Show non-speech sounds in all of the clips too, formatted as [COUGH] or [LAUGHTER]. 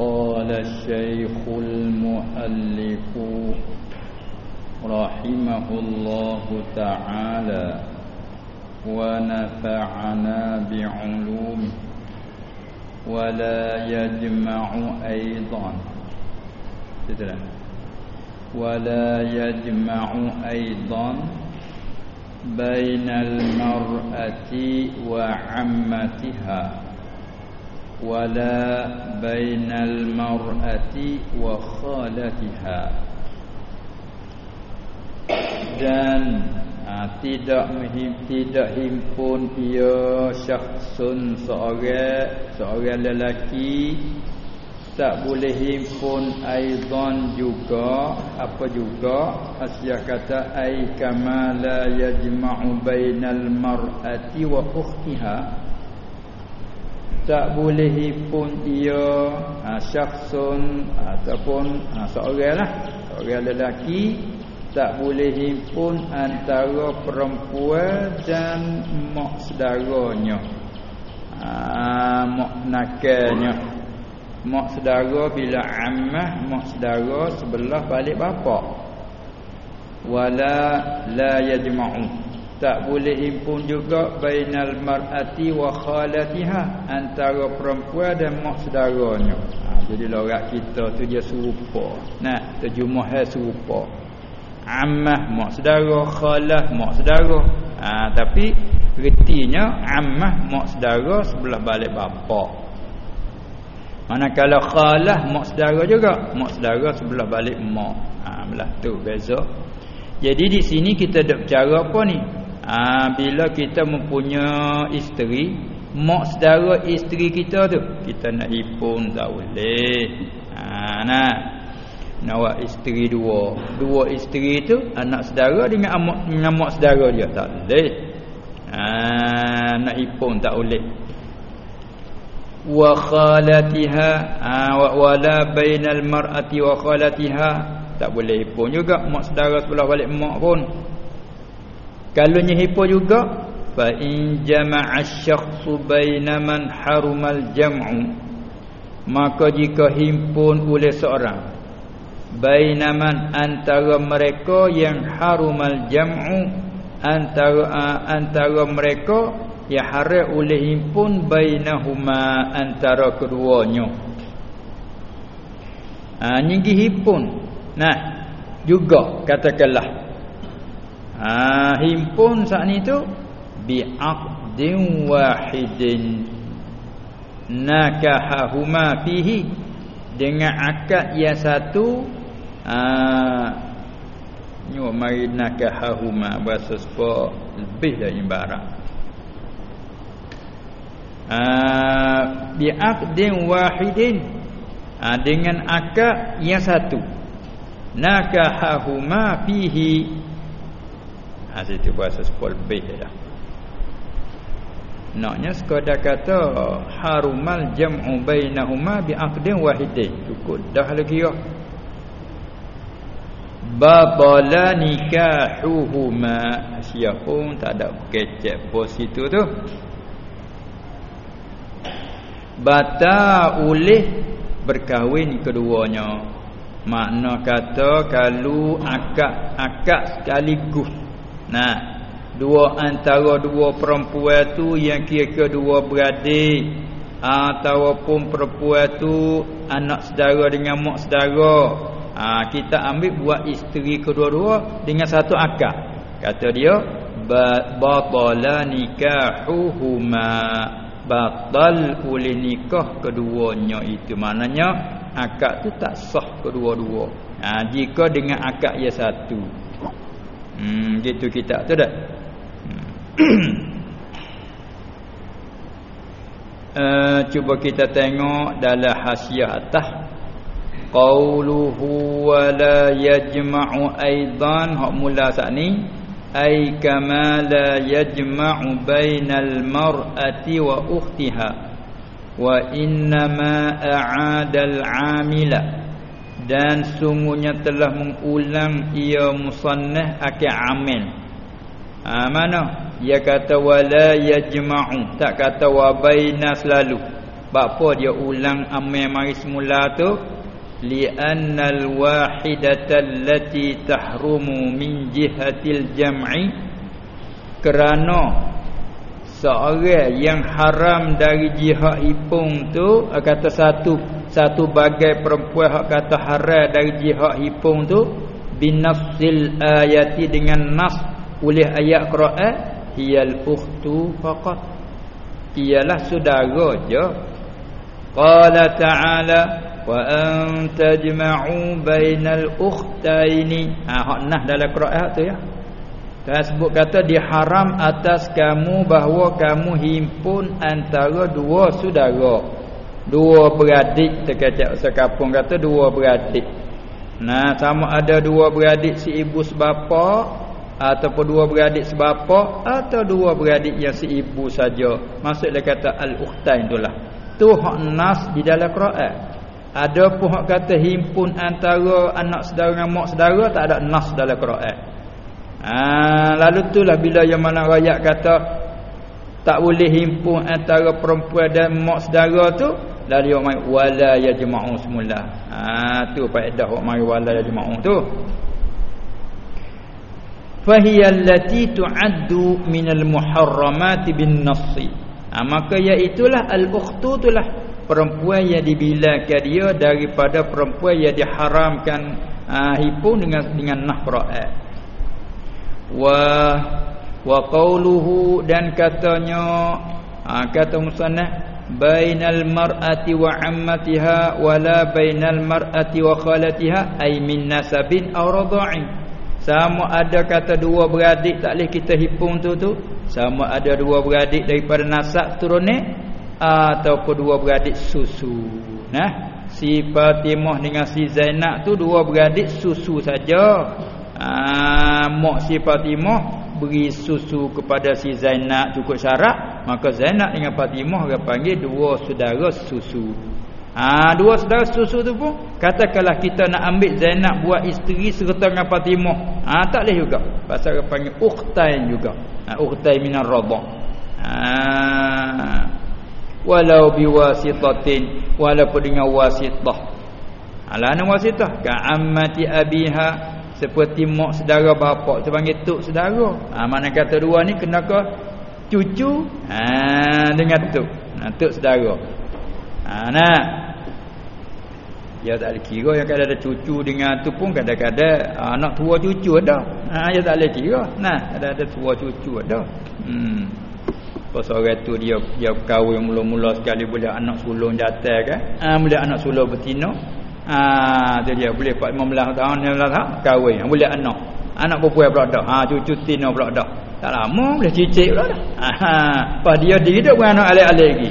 قال الشيخ المؤلف رحمه الله تعالى ونفعنا بعلومه ولا يجمع أيضا ولا يجمع أيضا بين المرأة وعمتها wala bainal mar'ati wa khalatiha. Dan ha, tidak mihim tidak himpun ia syakhsun seorang seorang lelaki tak boleh himpun aidan juga. Apa juga? Asya kata ai kama la yajma'u bainal mar'ati wa ukhtiha tak boleh himpun ia ha, syakhsun ataupun ha, seorang lah. Seorang lelaki tak boleh himpun antara perempuan dan mak saudaranya. Ah mak nakalnya mak saudara bila ammah mak saudara sebelah balik bapa. Wala la yajma'u tak boleh himpun juga bainal mar'ati wa khalatiha antara perempuan dan mak saudaranya. Ha, jadi lorak kita tu dia serupa. Nah terjemah serupa. Ammah mak saudara khalah mak saudara. Ha, tapi retinya ammah mak saudara sebelah balik bapa. Manakala khalah mak saudara juga mak saudara sebelah balik mak. Ha belah tu beza. Jadi di sini kita ada cara apa ni ha, bila kita mempunyai isteri mak saudara isteri kita tu kita nak hipun tak boleh. Ha nah Nawak isteri dua. Dua isteri itu Anak saudara dengan amak, dengan mak saudara dia Tak boleh. Ha, Nak ipun tak boleh. Wa khalatiha ha, Wala bainal mar'ati wa khalatiha. Tak boleh ipun juga Mak saudara sebelah balik mak pun Kalau ipun juga. Fa in jama'a syakhsu bainaman harumal jam'u. Maka jika himpun oleh seorang bainaman antara mereka yang harumal jam'u antara antara mereka yang haram oleh himpun bainahuma antara keduanya. Ah ha, nyinggi himpun. Nah juga katakanlah ah ha, himpun saat ni tu bi'aqdin wahidin. Nakahahuma fihi. Dengan akad yang satu Ah, nyo mari nakahuma bahasa sepa lebih dari ibarat ah bi'aqdin wahidin. Ah, dengan akad yang satu. Nakahuma fihi ah situ bahasa sepa lebih dah. Naknya sekadar kata harumal jam'u bainahuma bi'aqdin wahidin. Cukup dah lagi ya batala nikahuhuma. Siapun tak ada kecek pos itu tu. Bata oleh berkahwin keduanya. Makna kata kalau akak-akak sekaligus nah dua antara dua perempuan tu yang kira kedua beradik ataupun perempuan tu anak saudara dengan mak saudara. Ha, kita ambil buat isteri kedua-dua dengan satu akad kata dia batala nikahuhuma. Batal oleh nikah keduanya itu. Maknanya akad tu tak sah kedua-dua. Ha, jika dengan akad yang satu hmm gitu kita tu dah. Uh, [COUGHS] cuba kita tengok dalam hasiah atas qawluhu wa la yajma'u aidan. Hak mula saat ni. Ai kama la yajma'u bainal mar'ati wa ukhtiha. Wa inna ma a'adal 'amila dan sungguhnya telah mengulang ia musannah akan amil. Ha, mana? Ia kata wala yajma'u. Tak kata wa baina selalu. Bapa dia ulang amal mari semula tu? Li'annal wahidata allati tahrumu min jihatil jam'i. Kerana seorang yang haram dari jihad hipung tu kata satu satu bagai perempuan hak kata haram dari jihad hipung tu binafsil ayati dengan nas oleh ayat Quran hiyal ukhtu faqat. Ialah saudara je. Qala ta'ala wa an tajma'u bainal ukhtaini. Ha hak nah dalam Quran tu ya. Tuhan sebut kata diharam atas kamu bahawa kamu himpun antara dua saudara. Dua beradik terkacak sekapung kata dua beradik. Nah sama ada dua beradik si ibu sebapa ataupun dua beradik sebapa atau dua beradik yang si ibu saja. Maksudnya kata al-ukhtain itulah. Tu hak nas di dalam Quran. Ada pun hak kata himpun antara anak saudara dengan mak saudara tak ada nas dalam Quran. Ha, lalu itulah bila yang mana rakyat kata tak boleh himpun antara perempuan dan mak saudara tu lalu yang mai wala yajma'u semula. Ha tu faedah hok mai wala yajma'u tu. Fahiya allati tu'addu min al-muharramat bin nass. Ha, maka iaitulah al-ukhtu itulah perempuan yang dibilangkan dia daripada perempuan yang diharamkan ha, himpun dengan dengan nah Quran wa wa qawluhu dan katanya ha, kata musannaf bainal mar'ati wa ammatiha wala bainal mar'ati wa khalatiha ay min nasabin aw radha'in sama ada kata dua beradik tak boleh kita hipung tu tu. Sama ada dua beradik daripada nasab turunan ataupun dua beradik susu. Nah si Fatimah dengan si Zainab tu dua beradik susu saja. Ah, mak si Fatimah beri susu kepada si Zainab cukup syarat maka Zainab dengan Fatimah dia panggil dua saudara susu. Ha, dua saudara susu tu pun katakanlah kita nak ambil Zainab buat isteri serta dengan Fatimah. Ha, tak boleh juga. Pasal dia panggil ukhtain juga. Ha, ukhtain minar radha. Ha, walau biwasitatin walaupun dengan wasitah. Alana wasitah. Ka'ammati abiha seperti mak saudara bapak tu panggil tok saudara ha, mana kata dua ni kena ke cucu? Ha, dengan tok ha, tok saudara ha, nah dia tak boleh kira. Yang kadang ada cucu dengan tu pun kadang-kadang ha, anak tua cucu ada. Ha, dia tak boleh kira. Nah ada ada tua cucu ada. Hmm. pasal orang tu dia dia kahwin mula-mula sekali boleh anak sulung jatuh kan? Ha, boleh anak sulung betina Ha tu dia boleh 15 tahun 15 tahun kahwin boleh anak. Anak perempuan pula dah. Ha cucu tino pula dah. Tak lama boleh cicit pula dah. Ha pas dia hidup dengan anak alik-alik lagi.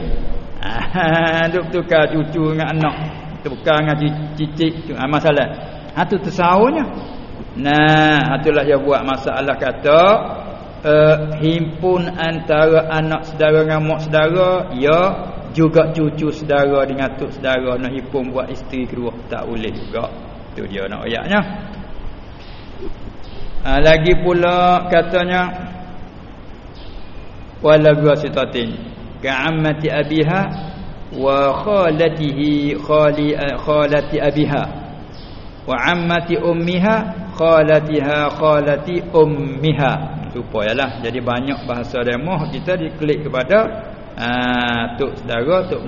Ha duk tukar cucu dengan anak. Tukar dengan cicit ha, masalah. Ha tu tersaunya. Nah, itulah dia buat masalah kata uh, himpun antara anak saudara dengan mak saudara ya juga cucu saudara dengan tok saudara nak himpun buat isteri kedua. Tak boleh juga. Tu dia nak ayatnya ha, lagi pula katanya wala guasitatin ka'ammati abiha wa khalatihi khali khalati abiha wa ammati ummiha khalatiha khalati ummiha. Supayalah jadi banyak bahasa demo kita diklik kepada Ah, tok saudara tok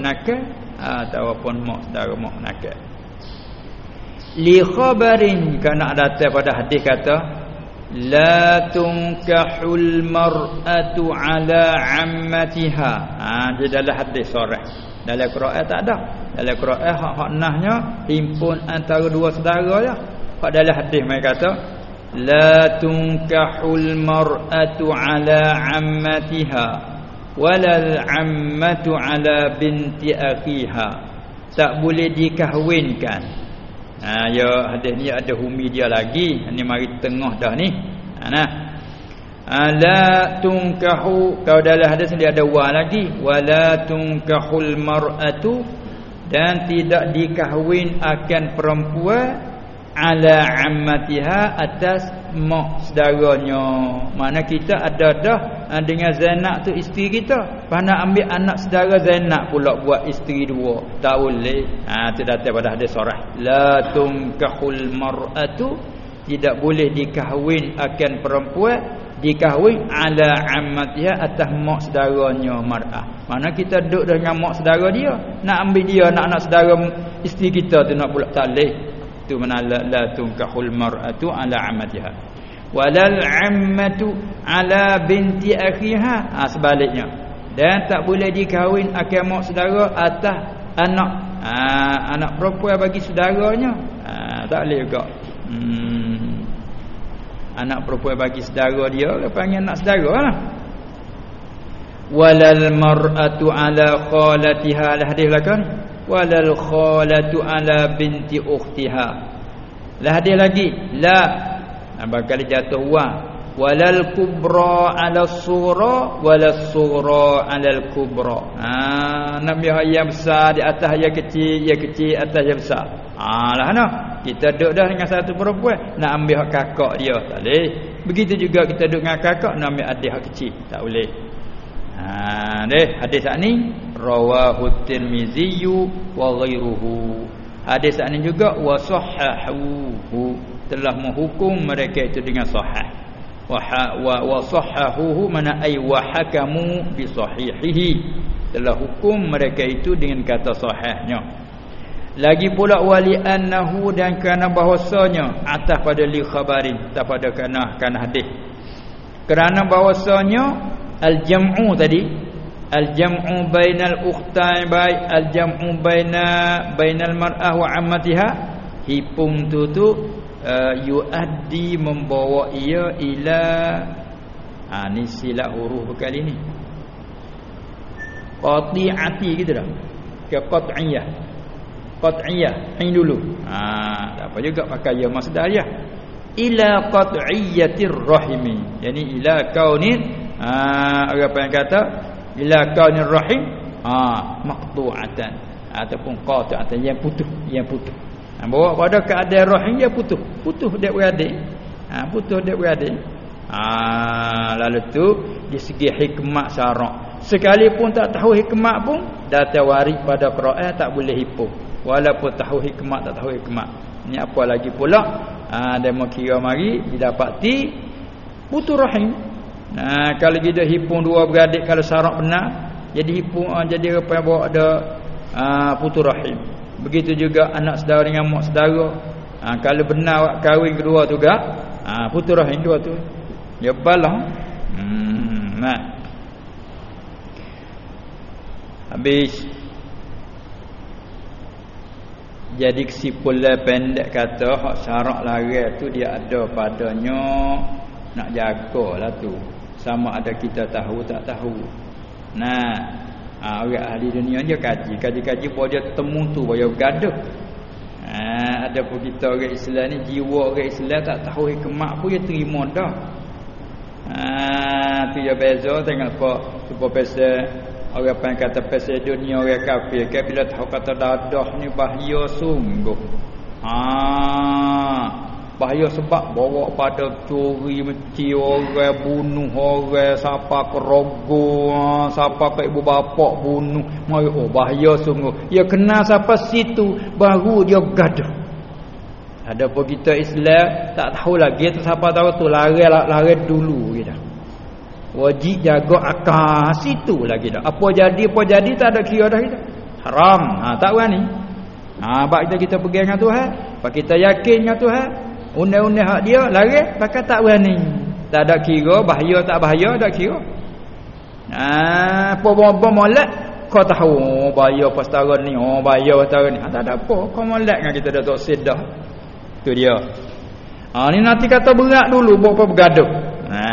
ah, ataupun mak saudara mak nakal li khabarin kana datang pada hadis kata la tunkahul mar'atu ala ammatiha. Ha di dalam hadis sahih dalam Quran tak ada. Dalam Quran hak-hak nahnya himpun antara dua saudara ya hak dalam hadis mereka kata la tunkahul mar'atu ala ammatiha walal ammatu ala binti akhiha. Tak boleh dikahwinkan. Ha ya hadis ni ada humi dia lagi. Ni mari tengah dah ni. Ha nah. Ala tunkahu kau dalam hadis ni ada wa lagi. Wala tunkahul mar'atu dan tidak dikahwin akan perempuan ala ammatiha atas mak saudaranya mana kita ada dah ha, dengan Zainab tu isteri kita. Pas nak ambil anak saudara Zainab pula buat isteri dua. Tak boleh. Ha tu datang pada hadis sorah. La tunkahul mar'atu tidak boleh dikahwin akan perempuan dikahwin ala ammatiha atas mak saudaranya mar'ah. Mana kita duduk dengan mak saudara dia, nak ambil dia anak-anak saudara isteri kita tu nak pula tak boleh. Tu mana la, la tunkahul mar'atu ala ammatiha. Walal ammatu ala binti akhiha. Ha, sebaliknya. Dan tak boleh dikahwin akan mak saudara atas anak ha, anak perempuan bagi saudaranya. Ha, tak boleh juga. Hmm anak perempuan bagi saudara dia dia panggil anak saudara lah walal mar'atu ala khalatiha lah hadis belakang walal khalatu ala binti ukhtiha. Lah hadis lagi? La. Bakal jatuh wa walal kubra ala sura walal sura ala kubra. Ha nabi yang besar di atas yang kecil yang kecil atas yang besar. Ha lah nah kita duduk dah dengan satu perempuan nak ambil hak kakak dia. Tak boleh. Begitu juga kita duduk dengan kakak nak ambil adik hak kecil. Tak boleh. Ha deh hadis ni rawahu tirmizi wa ghairuhu hadis ni juga wa sahahu telah menghukum mereka itu dengan sahih. Wa wa sahahu mana ay wa hakamu bi sahihihi. Telah hukum mereka itu dengan kata sahihnya. Lagi pula wali annahu dan kerana bahwasanya atas pada li khabarin tak pada kerana kan hadis. Kerana bahwasanya al jam'u tadi al jam'u bainal ukhtain bai al jam'u baina bainal mar'ah wa ammatiha. Hipung tu tu uh, yuaddi membawa ia ila ha ni silap huruf kali ni. Qati'ati gitu dah. Ke qat'iyah. Qat'iyah ini dulu. Ha tak apa juga pakai ya masdariyah ila qat'iyatir rahimi. Yani ila kaunin ha apa yang kata ila kaunir rahim. Ha maqtu'atan. Ataupun qati'atan yang putus yang putus ha, bawa pada keadaan rahim dia putus putus dia beradik. Ha putus dia beradik. Ha lalu tu di segi hikmat syarak. Sekalipun tak tahu hikmat pun data waris pada Quran tak boleh hipuh walaupun tahu hikmat tak tahu hikmat. Ni apa lagi pula? Ha mau kira mari didapati putu rahim ha kalau kita hipung dua beradik kalau syarat benar jadi hipung ha, jadi apa yang bawa ada ha, putu rahim. Begitu juga anak saudara dengan mak saudara. Ha, kalau benar kahwin kedua tu gak ha, putu rahim dua tu. Ya balah. Hmm nah. Habis. Jadi kesimpulan pendek kata hak syarak larang tu dia ada padanya nak jagalah tu. Sama ada kita tahu tak tahu. Nah, ha, orang ahli dunia dia kaji, kaji-kaji pun dia temu tu boyo gaduh. Ha, ada pun kita orang Islam ni jiwa orang Islam tak tahu hikmah pun dia terima dah. Ha, tu dia beza tengok apa tu pasal Orang yang kata pasal dunia orang kafir kan bila tahu kata dadah ni bahaya sungguh. Ha bahaya sebab bawa pada curi meci orang bunuh orang siapa kerogo ha, siapa ke ibu bapa bunuh. Mai oh bahaya sungguh. Ya kena siapa situ baru dia gaduh. Ada pun kita Islam tak tahu lagi tu siapa tahu tu lari lari dulu gitu wajib jaga akal situ lagi dah. Apa jadi apa jadi tak ada kira dah kita haram. Ha tak berani. Ha bab kita kita pergi dengan Tuhan. Bab kita yakin dengan Tuhan undang-undang hak dia lari pakai tak berani. Tak ada kira bahaya tak bahaya tak kira. Ha apa bom molek kau tahu oh, bahaya pas tahun ni oh bahaya pas tahun ni. Ha, tak ada apa kau molek dengan kita dah tak sedah tu dia. Ha ni nanti kata berat dulu bawa bergaduh. Ha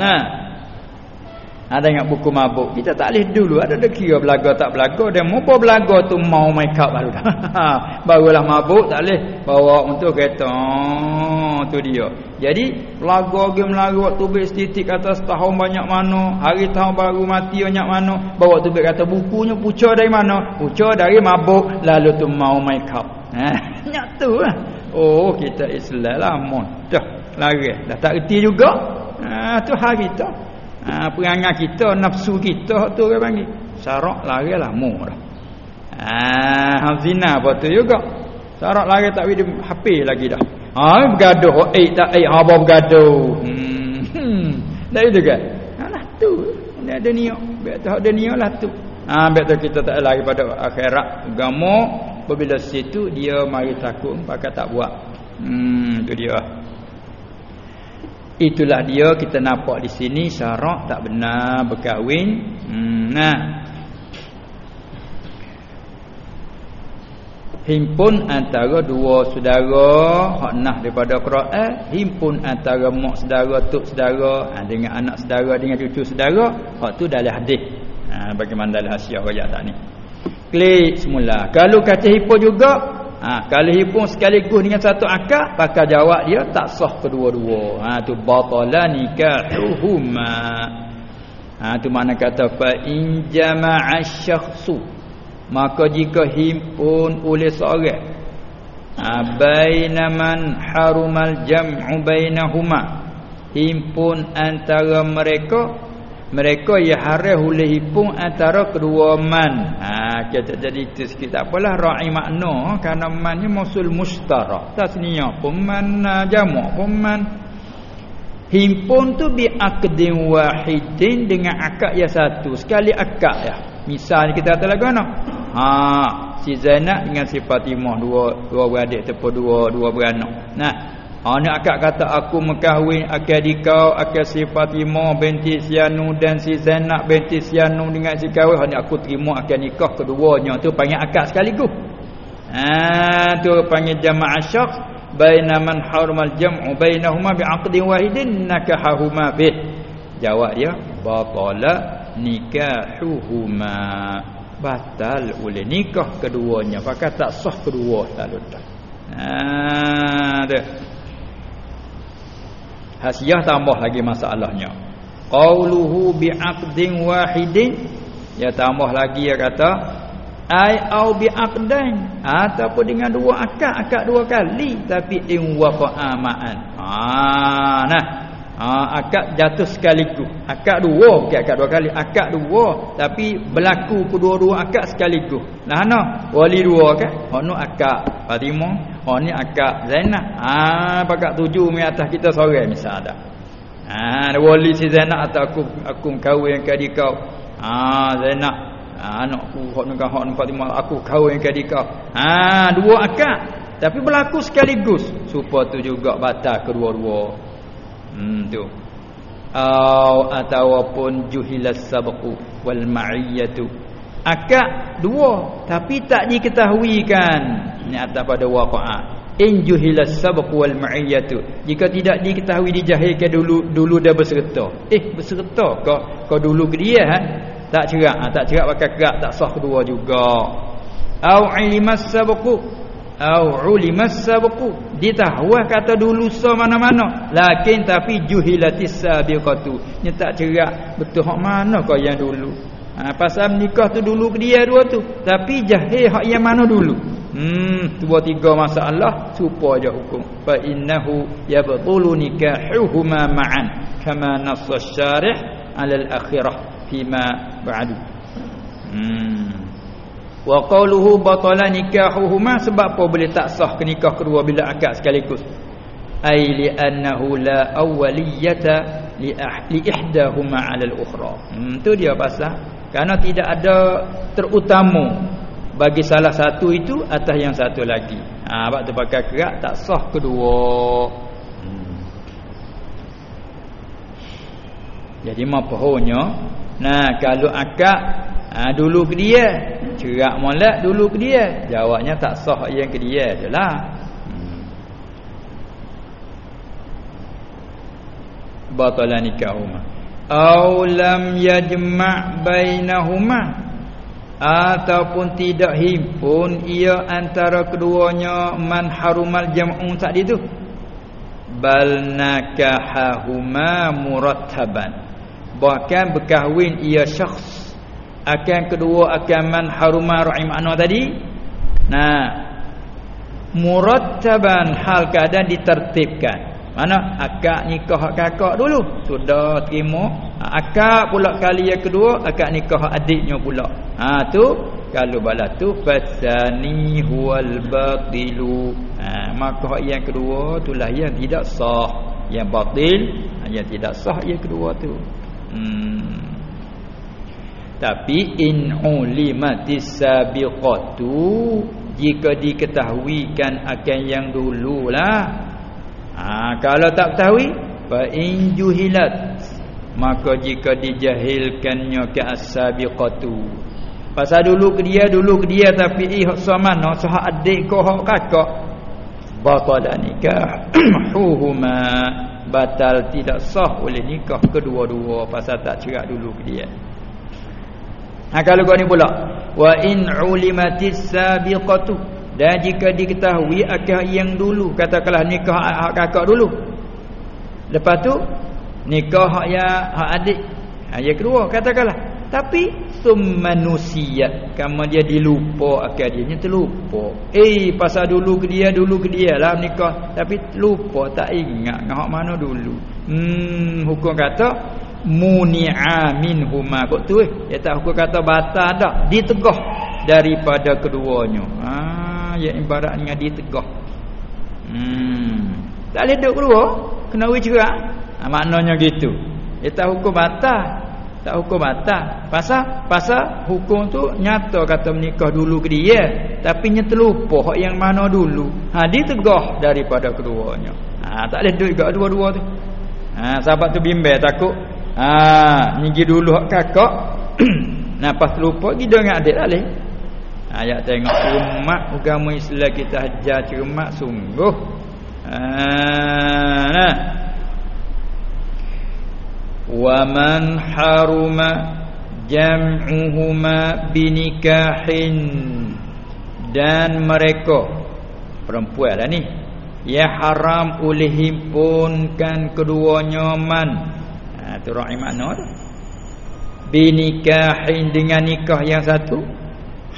nah ada ingat buku mabuk. Kita tak boleh dulu. Ada dah kira belaga tak belaga. Dan apa belaga tu mau make up baru [LAUGHS] barulah mabuk tak boleh bawa untuk kereta. Oh, tu dia. Jadi belaga game lagu waktu ber estetik kata setahun banyak mana. Hari tahun baru mati banyak mana. Bawa tu kata bukunya puca dari mana? Puca dari mabuk. Lalu tu mau make up. [LAUGHS] Ha tu lah oh kita Islam lah. Mon dah lari. Dah tak reti juga. Ha tu hari tu Ha, perangai kita, nafsu kita tu orang panggil. Syarak lari lah mu dah. Ha, zina apa tu juga. Syarak lari tak boleh HP lagi dah. Ha, bergaduh. Eh, tak, eh, apa bergaduh. Hmm, hmm. Tak itu kan? Ha, lah tu. Dia ada niat. Biar tahu ada niat lah tu. Ha, biar tahu kita tak lari pada akhirat. Agama. Bila situ, dia mari takut. Pakai tak buat. Hmm, tu dia. Itulah dia kita nampak di sini syarak tak benar berkahwin. Hmm, nah. Himpun antara dua saudara hak nah daripada Quran, himpun antara mak saudara, tok saudara ha, dengan anak saudara dengan cucu saudara, hak tu dalam hadis. Ha, bagaimana dalam hasiah ayat tak ni. Klik semula. Kalau kata himpun juga Ha, kalau hipung sekaligus dengan satu akad, maka jawab dia tak sah kedua-dua. Ha tu batala nikahuhuma. Ha tu mana kata fa in jama'a syakhsu. Maka jika himpun oleh seorang ha, baina man harumal jam'u bainahuma. Himpun antara mereka mereka ya harah oleh hipung antara kedua man. Ha kita jadi itu sikit. Tak apalah ra'i makna. Kerana man ni mausul mustarak tasniyah pun man jamak pun man. Himpun tu bi aqdin wahidin dengan akad yang satu. Sekali akad ya. Misal kita kata lagu mana ha si Zainab dengan si Fatimah. Dua dua beradik ataupun dua dua beranak. Nah Ha ni akak kata aku mengkahwin akak dikau akak si Fatimah binti Sianu dan si Zainab binti Sianu dengan si kahwin. Ha ni aku terima akak nikah keduanya tu panggil akak sekaligus. Ha tu panggil jamaah syakhs baina man harmal jam'u bainahuma bi'aqdin wahidin nakahahuma bih. Jawab dia batala nikahuhuma. Batal oleh nikah keduanya. Pakai tak sah kedua tak lupa. Ha tu. Hasiah tambah lagi masalahnya. Qauluhu bi'aqdin wahidin ya tambah lagi dia kata ai au bi'aqdain ataupun dengan dua akad akad dua kali tapi in waqa'a ma'an. Ha nah Ha, akad jatuh sekaligus. Akad dua bukan akad dua kali. Akad dua tapi berlaku kedua-dua akad sekaligus. Nah ana wali dua kan? Ono akad Fatimah, oh ni akad Zainab. Ha, pakak tuju mi atas kita sore misal. Ah ha, wali si Zainab atau aku aku kahwin dengan dia kau. Ha, Zainab ha, anakku hok nak hok Fatimah aku kahwin dengan dia kau. Ah dua akad tapi berlaku sekaligus. Supaya tu juga batal kedua-dua. Hmm tu. Au ataupun juhilas sabqu wal ma'iyatu. Akak dua tapi tak diketahuikan ni atas pada waqa'a. In juhilas sabqu wal ma'iyatu. Jika tidak diketahui dijahilkan dulu dulu dah berserta. Eh berserta kau kau dulu ke dia ha? Tak cerak, ha? tak cerak pakai kerak tak sah kedua juga. Au ilimas sabqu au ulimas sabqu ditahwah kata dulu so mana-mana lakin tapi juhilatis sabiqatu ni tak cerak betul hak mana kau yang dulu ha, pasal nikah tu dulu ke dia dua tu. Tapi jahil hak yang mana dulu? Hmm dua tiga masalah. Supa aja hukum. Fa innahu yabtulu nikahuhuma ma'an. Kama nass syarih ala al-akhirah fima ba'du. Hmm. Wa qawluhu batala nikahuhuma sebab apa boleh tak sah ke nikah kedua bila akad sekaligus? Ai li annahu la awwaliyata li ahli ihdahuma 'ala al-ukhra. Hmm tu dia pasal kerana tidak ada terutama bagi salah satu itu atas yang satu lagi. Ha sebab tu pakai kerak tak sah kedua. Hmm. Jadi apa Nah kalau akad ha, dulu ke dia cerak molek dulu ke dia jawabnya tak sah yang ke dia jelah hmm. batala nikahuma aw lam yajma' bainahuma. Ataupun tidak himpun ia antara keduanya man harumal jam'un tadi tu. Bal nakahahuma murattaban bahkan berkahwin ia syakhs. Akan kedua akan man haruma rahim anwa tadi. Nah murattaban hal keadaan ditertibkan Mana akak nikah kakak dulu sudah terima. Ha, akak pula kali yang kedua akak nikah adiknya pula. Ha tu kalau bala tu fasani huwal batilu. Ha maka yang kedua itulah yang tidak sah. Yang batil yang tidak sah yang kedua tu. Hmm. Tapi in ulimatis sabiqatu jika diketahuikan akan yang dululah Ha, kalau tak ketahui fa in juhilat maka jika dijahilkannya ke asabiqatu pasal dulu ke dia dulu ke dia tapi ih hak mana sah adik kau hak kakak batal nikah. [CLEARS THROAT] Huhuma batal tidak sah oleh nikah kedua-dua pasal tak cerak dulu ke dia. Ha kalau kau ni pula wa in ulimatis sabiqatu dan jika diketahui akad yang dulu katakanlah nikah hak kakak dulu. Lepas tu nikah hak ya hak adik. Ha yang kedua katakanlah. Tapi summanusia kamu dia dilupa akad dia nya terlupa. Eh pasal dulu ke dia dulu ke dia lah nikah tapi lupa tak ingat ngah mana dulu. Hmm hukum kata muni'a minhuma kok tu eh dia tak hukum kata batal dak ditegah daripada keduanya. Ha yang ibarat dengan dia tegah. Hmm. Tak boleh duduk kedua, kena wei cerak. Ha, maknanya gitu. Dia tak hukum batal. Tak hukum batal. Pasal pasal hukum tu nyata kata menikah dulu ke dia, tapi nya terlupa hak yang mana dulu. Ha dia tegah daripada keduanya. Ha tak boleh duduk juga dua-dua tu. Ha sahabat tu bimbang takut. Ha nyigi dulu hak kakak. [CLEARS THROAT] nah pas terlupa pergi dengan adik tak Ayat tengok cermat agama Islam kita ajar cermat sungguh. Ha, nah. Wa man haruma jam'uhuma binikahin dan mereka perempuan lah ni ya haram oleh himpunkan keduanya man ha tu rai makna tu binikahin dengan nikah yang satu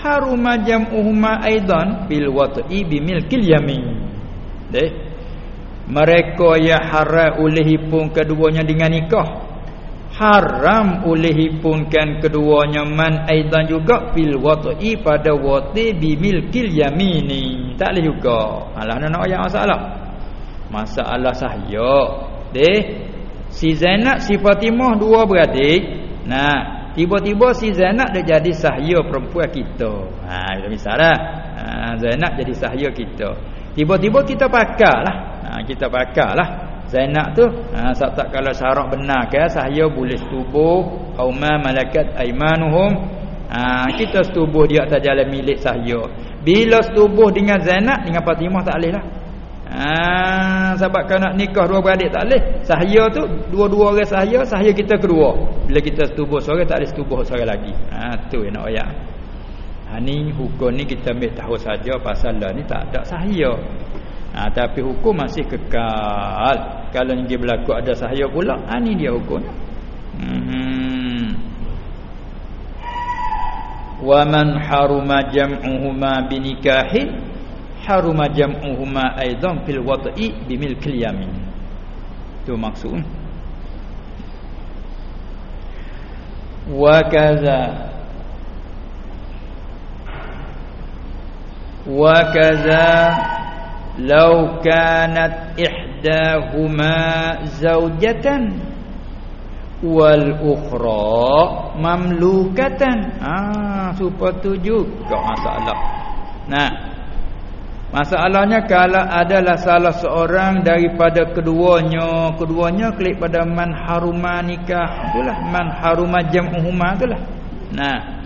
haruma jam'uhuma aidan bil wat'i bi milkil yamin. Deh. Mereka ya haram olehipun keduanya dengan nikah. Haram olehipun kan keduanya man aidan juga bil wat'i pada wat'i bi milkil yamini. Tak leh juga. Alah nak ayat masalah. Masalah sahya deh. Si Zainab si Fatimah dua beradik. Nah Tiba-tiba si Zainab dia jadi sahaya perempuan kita. Ha, kita misalnya. Ha, Zainab jadi sahaya kita. Tiba-tiba kita pakarlah. Ha, kita pakarlah. Zainab tu, ha, saat tak kalau syarat benar ke, sahaya boleh setubuh. Qauma malakat aimanuhum. Ha, kita setubuh dia atas jalan milik sahaya. Bila setubuh dengan Zainab, dengan Fatimah tak boleh lah. Ha, sebab kau nak nikah dua beradik tak boleh. Sahaya tu dua-dua orang sahaya, sahaya kita kedua. Bila kita setubuh seorang tak boleh setubuh seorang lagi. Ha tu yang nak ayat. Ha ni hukum ni kita ambil tahu saja pasal lah ni tak ada sahaya. Ha tapi hukum masih kekal. Kalau ni berlaku ada sahaya pula, ha ni dia hukum. Hmm. Wa man haruma jam'uhuma binikahin haruma jam'uhuma aidan fil wata'i bimilkil yamin tu maksud wa kaza wa kaza law kanat ihdahuma zawjatan wal ukhra mamlukatan ah supaya tu juga masalah nah Masalahnya kalau adalah salah seorang daripada keduanya, keduanya klik pada man haruma nikah, itulah man haruma jam'uhuma itulah. Nah.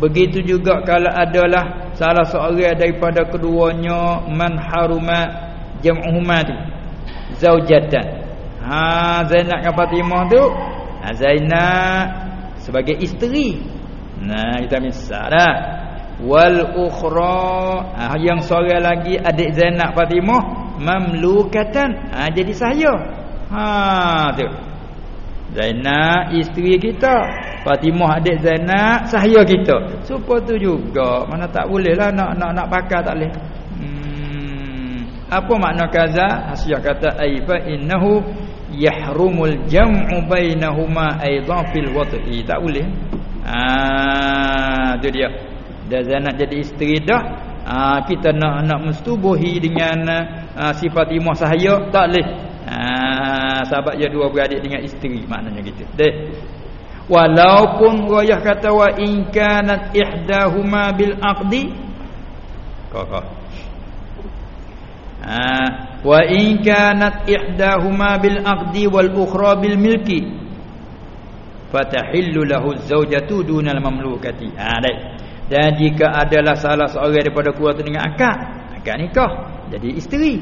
Begitu juga kalau adalah salah seorang daripada keduanya man haruma jam'uhuma tu. Zaujatan. Ha Zainab dan Fatimah tu, ha, Zainab sebagai isteri. Nah, kita misalnya wal ukhra. Ha, yang seorang lagi adik Zainab Fatimah mamlukatan. Ha, jadi saya. Ha tu Zainab isteri kita. Fatimah adik Zainab saya kita. Supaya tu juga. Mana tak boleh lah nak nak nak pakai tak boleh. Hmm. Apa makna kaza? Hasiah kata ai fa innahu yahrumul jam'u bainahuma aidan fil wat'i. Tak boleh. Ah tu dia dah nak jadi isteri dah. Ah kita nak nak menstubuhi dengan ah, sifat imah sahaya tak boleh ah sahabat dia dua beradik dengan isteri maknanya gitu. Deh. Walaupun rayah kata wa in kanat ihdahuma bil aqdi kau ha wa in kanat ihdahuma bil aqdi wal ukhra bil milki fatahillu lahu zawjatu dunal mamlukati. Ha dai dan jika adalah salah seorang daripada keluarga dengan akak akak nikah jadi isteri.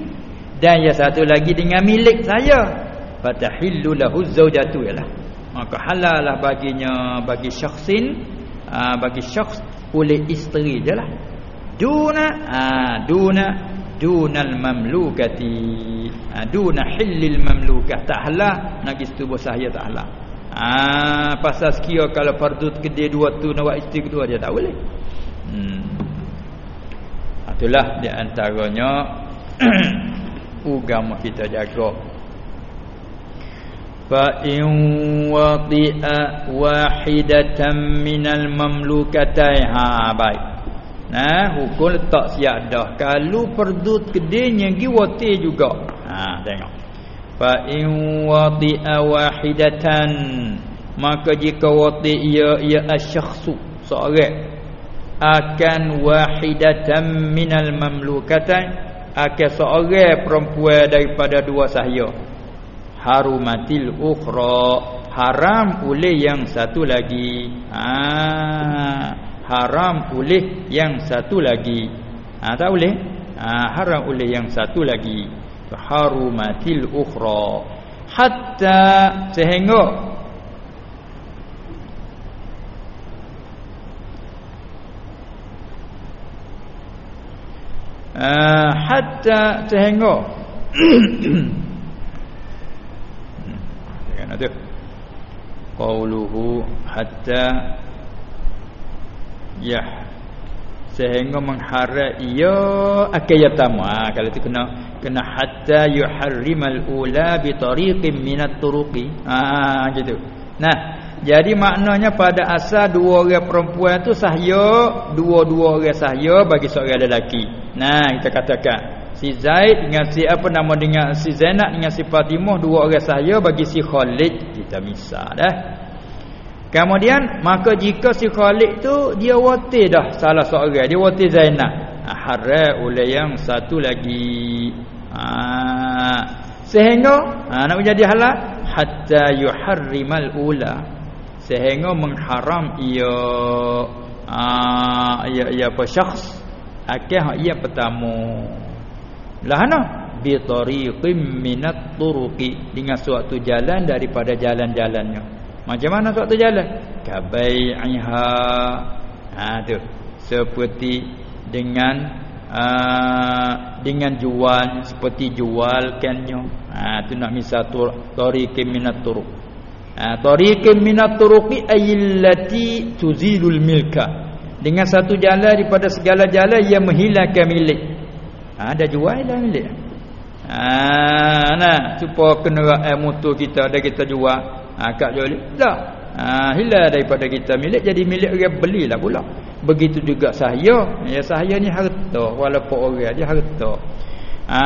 Dan yang satu lagi dengan milik saya. Fatahillu lahu zawjatu ialah. Maka halal lah baginya bagi syakhsin aa, bagi syakhs oleh isteri jelah duna aa, duna dunal mamlukati. Aa, duna hillil mamlukah. Tak halal nak istubuh sahaya tak halal. Ah pasal sekira kalau fardu kedua dua tu nak buat isteri kedua dia tak boleh hmm. Itulah di antaranya [CLEARS THROAT] agama kita jaga. Fa in wati'a wahidatan minal mamlukatai. Ha baik. Nah hukum letak siap dah kalau perdut kedenya gi wati juga. Ha tengok. Fa in wati'a wahidatan. Maka jika wati ia ia asyakhsu seorang akan wahidatan minal mamlukatai akan seorang perempuan daripada dua sahaya. Harumatil ukhra. Haram oleh yang satu lagi. Ha haram oleh yang satu lagi. Ha tak boleh? Ha haram oleh yang satu lagi. Harumatil ukhra. Hatta sehingga Uh, hatta sehingga kan ada. Qauluhu hatta ya sehingga mengharap ia akayatamu ha, kalau itu kena kena hatta yuharrimal ula bi tariqin minat turuqi. Ha gitu nah jadi maknanya pada asal dua orang perempuan tu sahya dua-dua orang sahya bagi seorang lelaki. Nah kita katakan. Si Zaid dengan si apa nama dengan si Zainab dengan si Fatimah dua orang saya bagi si Khalid. Kita misal dah. Kemudian maka jika si Khalid tu dia wati dah salah seorang. Dia wati Zainab. Ha, haram oleh yang satu lagi. Ha, sehingga ha, nak menjadi halal? Hatta yuharrimal ula sehingga mengharam ia ha, ia ia apa syakhs akeh ia pertama Lahana bi tariqim minat turuqi dengan suatu jalan daripada jalan-jalannya. Macam mana suatu jalan? Kabai'iha. Ha tu. Seperti dengan uh, dengan jual seperti jualkannya. Ha tu nak misal tariqim minat turuq. Ha tariqim minat turuqi ayillati tuzilul milka. Dengan satu jalan daripada segala jalan yang menghilangkan milik. Ha, ada jual lah milik. Ha, nah, supaya kena eh, motor kita ada kita jual. Ha, kak jual. Tak. Ha, hilang daripada kita milik jadi milik orang belilah pula. Begitu juga sahaya. Ya sahaya ni harta walaupun orang dia harta. Ha,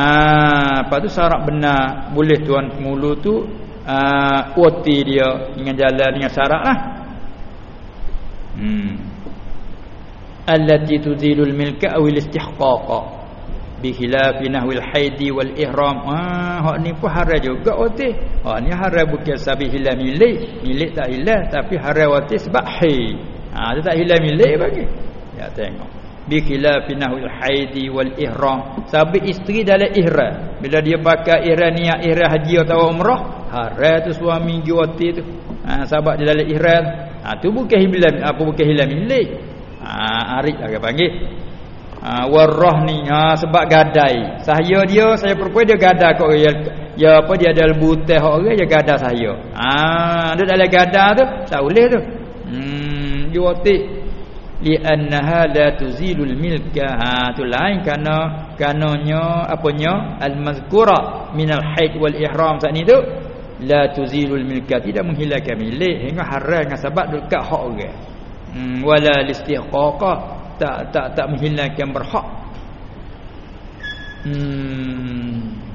apa tu syarat benar boleh tuan pengulu tu uh, kuoti dia dengan jalan dengan syarat lah. Hmm. Allati tuzilul milka awil istihqaqa. Bihilafi nahwil haidi wal ihram. Ah hak ni pun haram juga otih hak ni haram bukan sebab hilang milik. Milik tak hilang tapi haram otih sebab haid ha dia tak hilang milik bagi. Ya tengok bihilafi nahwil haidi wal ihram. Sebab isteri dalam ihram. Bila dia pakai ihram niat ihram haji atau umrah haram tu suami dia otih tu. Ha sebab dia dalam ihram. Ha tu bukan hilang apa bukan hilang milik. Ha arik lah panggil. Ha, warrah ni ha, sebab gadai. Sahaya dia saya perempuan dia gadah kok. Ya, ya apa dia ada butih orang dia gadah saya ha dia dalam gadah tu tak boleh tu. Hmm dia otik li annaha la tuzilul milka. Ha tu lain kerana kananya apanya? Al mazkura min al haid wal ihram. Saat ni tu la tuzilul milka. Tidak menghilangkan milik hingga haram dengan sebab dekat hak orang. Hmm, wala listiqaqah tak tak tak menghilangkan berhak. Hmm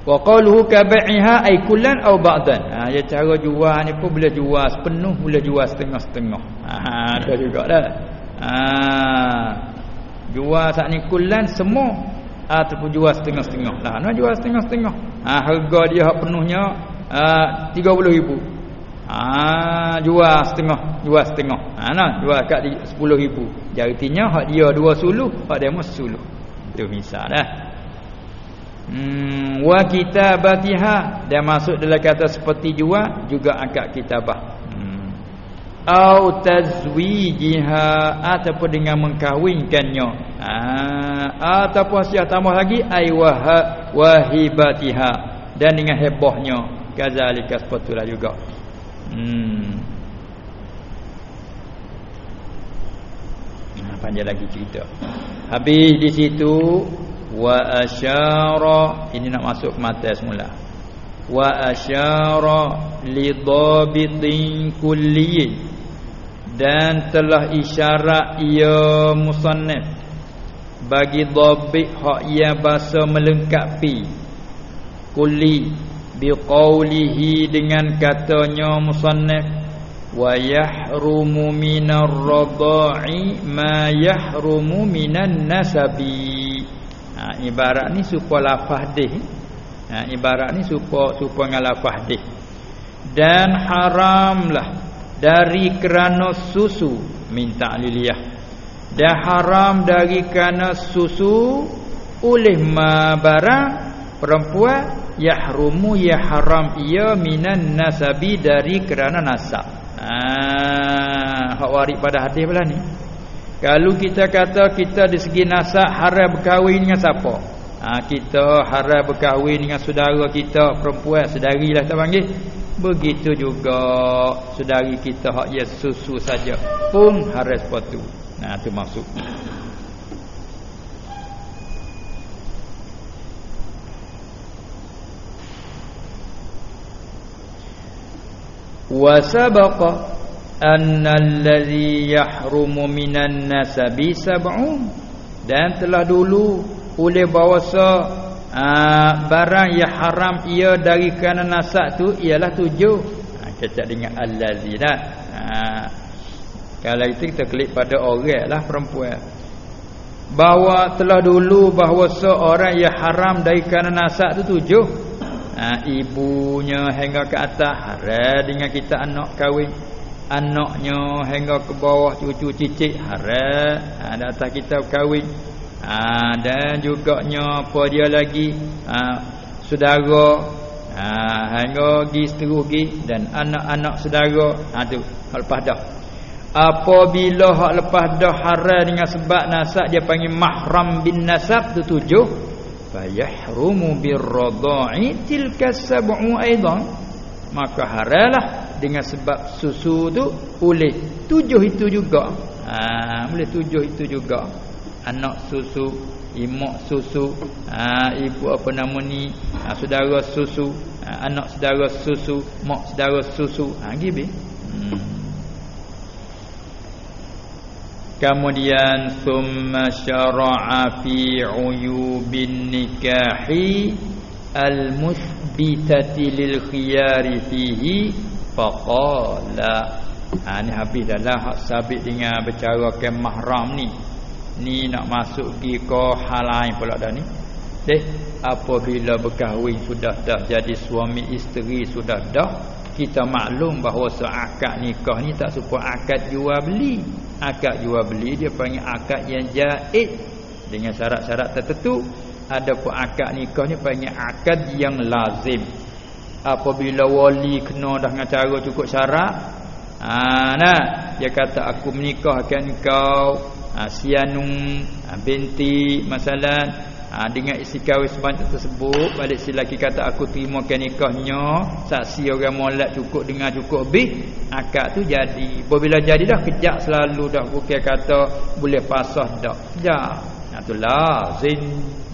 Wa qaluhu kabaiha ay kullan aw ba'dan. Ha ya cara jual ni pun boleh jual sepenuh, boleh jual setengah-setengah. Ha ada juga dah. Ha jual sat ni kullan semua ataupun jual setengah-setengah. Lah nak jual setengah-setengah. Ha harga dia hak penuhnya uh, 30000. Ha jual setengah, jual setengah. Ha nah jual kat 10000. Jadi artinya hak dia dua suluh, hak dia mah suluh. Itu misal dah. Hmm, wa kitabatiha dia masuk dalam kata seperti jual juga akad kitabah. Hmm. Au tazwijiha ataupun dengan mengkahwinkannya. Ah ataupun siap tambah lagi ai wahibatiha dan dengan hebohnya kazalika sepatutnya juga. Hmm. Panjang lagi cerita. Habis di situ wa asyara ini nak masuk ke mata semula. Wa asyara li dhabitin kulli dan telah isyarat ia musannaf bagi dhabit hak ia bahasa melengkapi kulli biqaulihi dengan katanya musannaf wa yahrumu minar radha'i ma yahrumu minan nasabi ha, ibarat ni supaya lafaz dih. Ha, ibarat ni supaya dengan lafaz dih. Dan haramlah dari kerana susu minta liliyah dan haram dari kerana susu oleh ma barang perempuan yahrumu ya haram ia minan nasabi dari kerana nasab. Ah hak waris pada hadis belah ni kalau kita kata kita di segi nasab haram berkahwin dengan siapa? Ha, kita haram berkahwin dengan saudara kita perempuan sedarilah kita panggil. Begitu juga saudari kita hak ya susu saja pun haram sepatu. Nah tu maksud. Wa sabaqa annallazi yahrumu minan nasabi sab'un. Dan telah dulu oleh bawasa uh, barang yang haram ia dari kerana nasab tu ialah tujuh. Ha, kecak dengan allazi dah. Ha, kalau itu kita klik pada orang lah perempuan. Bahawa telah dulu bahawa seorang yang haram dari kerana nasab tu tujuh. Ha, ibunya hingga ke atas haram dengan kita anak kahwin anaknya hingga ke bawah cucu cicit. Haram ha, atas kita kahwin ha, dan juga nya apa dia lagi? Ha, saudara. Ha, hingga gi seterusgi dan anak-anak saudara. Ha tu. Lepas dah. Apabila hak lepas dah haram dengan sebab nasab dia panggil mahram bin nasab tu tujuh. Fayahrumu birradha'i tilka sab'u aidan. Maka haralah dengan sebab susu tu boleh. Tujuh itu juga. Ha, boleh tujuh itu juga. Anak susu imak susu ha, ibu apa nama ni ha, saudara susu ha, anak saudara susu mak saudara susu. Ha, gitu hmm. kemudian summa syara'a fi uyubin nikahi al-musbitati lil khiyari fihi faqala. Ha ni habis dah hak sabit dengan bercara ke mahram ni. Ni nak masuk pergi ke hal lain pula dah ni. Deh apabila berkahwin sudah dah jadi suami isteri sudah dah kita maklum bahawa seakad nikah ni tak serupa akad jual beli. Akad jual beli dia panggil akad yang jaiz dengan syarat-syarat tertentu ada pun akad nikah ni panggil akad yang lazim apabila wali kena dah dengan cara cukup syarat ha nah dia kata aku menikahkan kau ha, sianung ha, binti masalah ha, dengan isi kahwin sebanyak tersebut balik si lelaki kata aku terima nikahnya. Saksi orang molek cukup dengan cukup lebih akad tu jadi. Bila jadi dah kejap selalu dah bukan kata boleh pasah dah. Kejap itu lazim.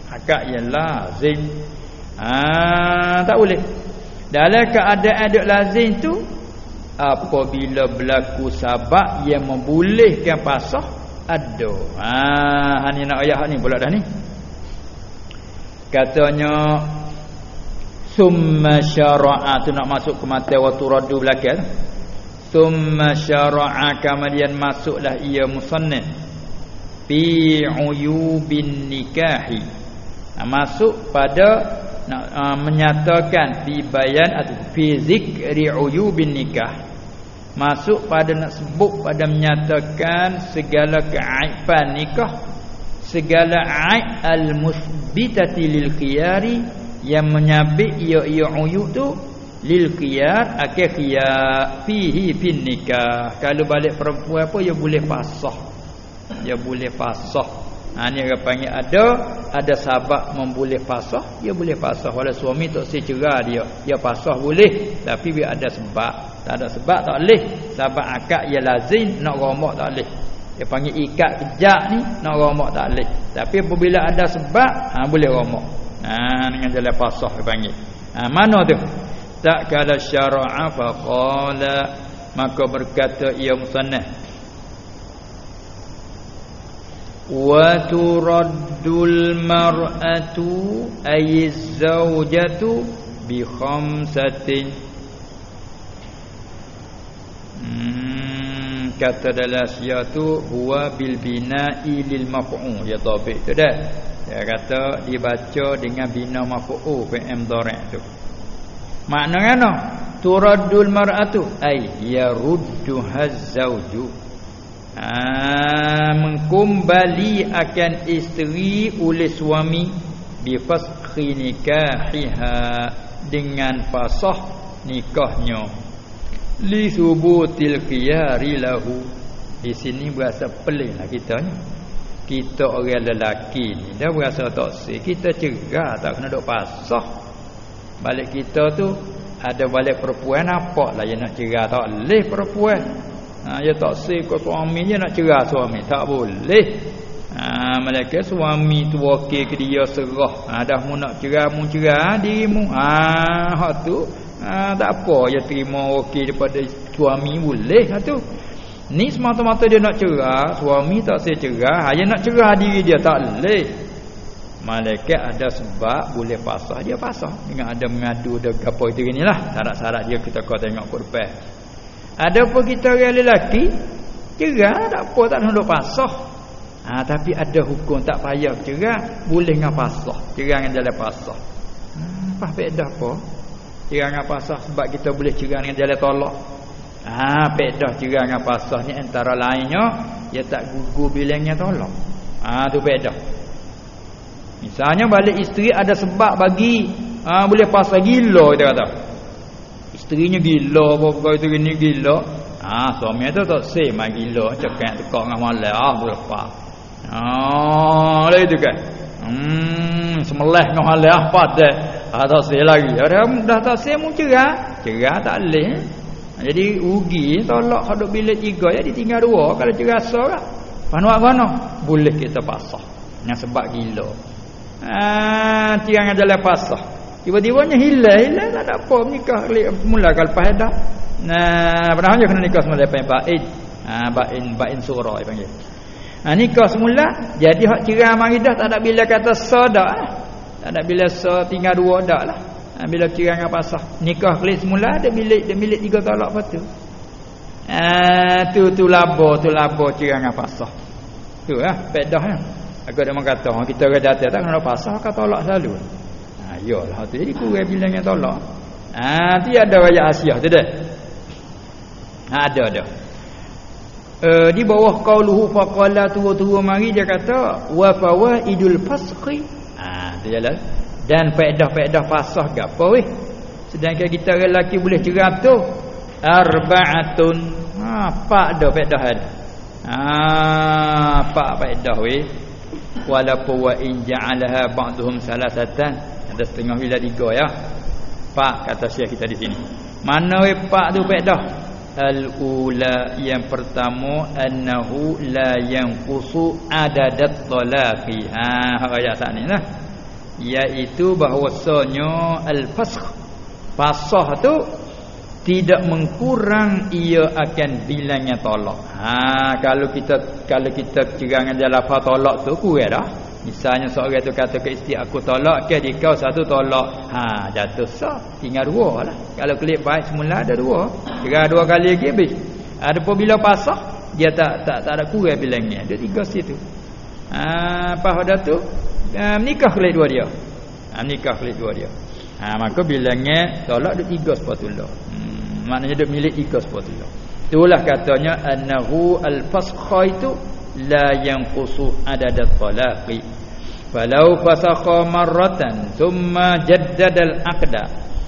Akad yang lazim. Ha, tak boleh dalam keadaan aduk lazim tu apabila berlaku sabak yang membolehkan pasah ada ha ni nak ayat ni pula dah ni. Katanya summa syara'a tu nak masuk ke mata waktu radu belakang summa syara'a kemudian masuklah ia musannif. Fi uyubin nikahi. Ha, masuk pada nak uh, menyatakan fi bayan atau fi zikri uyubin nikah. Masuk pada nak sebut pada menyatakan segala keaiban nikah segala aib al-musbitati lil khiyari yang menyabit ia ia uyuk tu lil khiyar akhir khiyar fihi fin nikah. Kalau balik perempuan apa dia boleh pasah dia boleh pasah ha ni orang panggil ada ada sabab memboleh pasah dia boleh pasah wala suami tak si cerah dia dia pasah boleh tapi bila ada sebab tak ada sebab tak boleh sebab akad ia lazim nak romak tak boleh dia panggil ikat kejak ni nak romak tak boleh. Tapi apabila ada sebab ha boleh romak. Ha dengan jalan fasah dia panggil. Ha mana tu? Tak kala syara'a fa qala maka berkata ia musannah wa turaddul mar'atu ay zawjatu bi khamsatin kata dalam sia tu huwa bil bina'i lil maf'u. Ya topik tu dah. Dia kata dibaca dengan bina maf'u fi'il dhar'i tu. Makna ngano turaddul mar'atu ai yaruddu hazzauju ha, mengkembali akan isteri oleh suami bi fasakhi nikahiha dengan fasah nikahnya. Li subutil khiyari lahu. Di sini berasa peliklah kita ni kita orang lelaki ni dah berasa tak sih kita cegah tak kena duk pasah balik kita tu ada balik perempuan lah yang nak cerah tak? Boleh perempuan ha dia tak sih ke suami dia nak cerah suami. Tak boleh. Ha malaikat suami tu okey ke dia serah. Ha dah mu nak cerah mu cerah dirimu. Ha hak tu. Ha, tak apa dia terima okey daripada suami boleh. Ha tu. Ni semata-mata dia nak cerah suami tak saya cerah. Ha, dia nak cerah diri dia tak boleh. Malaikat ada sebab boleh pasah dia pasah. Dengan ada mengadu ada apa itu inilah syarat-syarat dia kita kau tengok ke depan ada apa kita orang lelaki cerah tak apa tak nak pasah ha, tapi ada hukum tak payah cerah boleh dengan pasah cerah dengan jalan pasah hmm, apa beda apa Cerang apa sah sebab kita boleh cerang dengan jalan tolak. Ha, pedah cerang apa sah ni antara lainnya dia tak gugur bilangnya tolak. Ha, tu pedah. Misalnya balik isteri ada sebab bagi ha, boleh pasal gila kita kata. Isterinya gila apa kau itu gini gila. Ha, suami tu tak say mai gila cakap tekak dengan malam ah berapa. Ha, itu kan. Hmm, semelih dengan malam apa dah. Ah tak sah lagi. Ada dah tak sah mu cerah. Cerah tak leh. Jadi rugi tolak hadap bilik tiga ya ditinggal dua kalau cerah lah. Panuak kono boleh kita pasah. Yang sebab gila. Ah tiang adalah pasah. Tiba-tibanya hilang, hilang tak ada apa nikah mula kalau dah. Nah, pernah aja kena nikah semula lepas bain. Ah bain bain surah panggil. Ah nikah semula jadi hak cerah mari dah tak ada bila kata sadak. Eh. Tak ada bila so tinggal dua dak lah. Ha, bila kira dengan pasah. Nikah kelis semula ada bilik, ada bilik tiga talak apa tu. Ha, tu tu labo, tu labo kira dengan pasah. Tu lah, pedah lah. Aku ada kata, kita jatuh tak kena pasah, kata tolak selalu. Ha, yalah, tu jadi kurang bilang yang tolak. Ha, tu ada rakyat Asia tu dah. Ha, ada, ada. Uh, di bawah qauluhu faqala tu-tu mari dia kata wa fawaidul fasqi. Tu jalan dan faedah-faedah fasah apa weh? Sedangkan kita lelaki boleh ceram tu arba'atun. Ha pak dah faedah ada ha pak faedah weh. Walaupun wa in ja'alaha ba'dhum salasatan ada setengah bila tiga ya. Pak kata syekh kita di sini. Mana we pak tu baik dah? Al ula yang pertama annahu la yanqusu adadat talaqi. Ha ayat sat ni lah iaitu bahwasanya al fasakh pasah tu tidak mengkurang ia akan bilangnya tolak. Ha kalau kita kalau kita cerangan jalan apa tolak tu kurang dah. Misalnya seorang tu kata ke isteri aku tolak ke dia kau satu tolak. Ha jatuh sah tinggal dua lah. Kalau kelip baik semula ada dua. Kira dua kali lagi habis. Ada pun bila pasah dia tak tak tak ada kurang bilangnya. Dia tiga situ. Ha apa dah tu? Ha, nikah kelip dua dia. Ha nikah kelip dua dia. Ha maka bilangnya tolak ada tiga sepatutnya. Hmm maknanya dia milik ika sepatutnya itulah katanya annahu al-fasakha itu la yanqusu adad al-talaqi falau fasakha marratan thumma jaddada al-aqda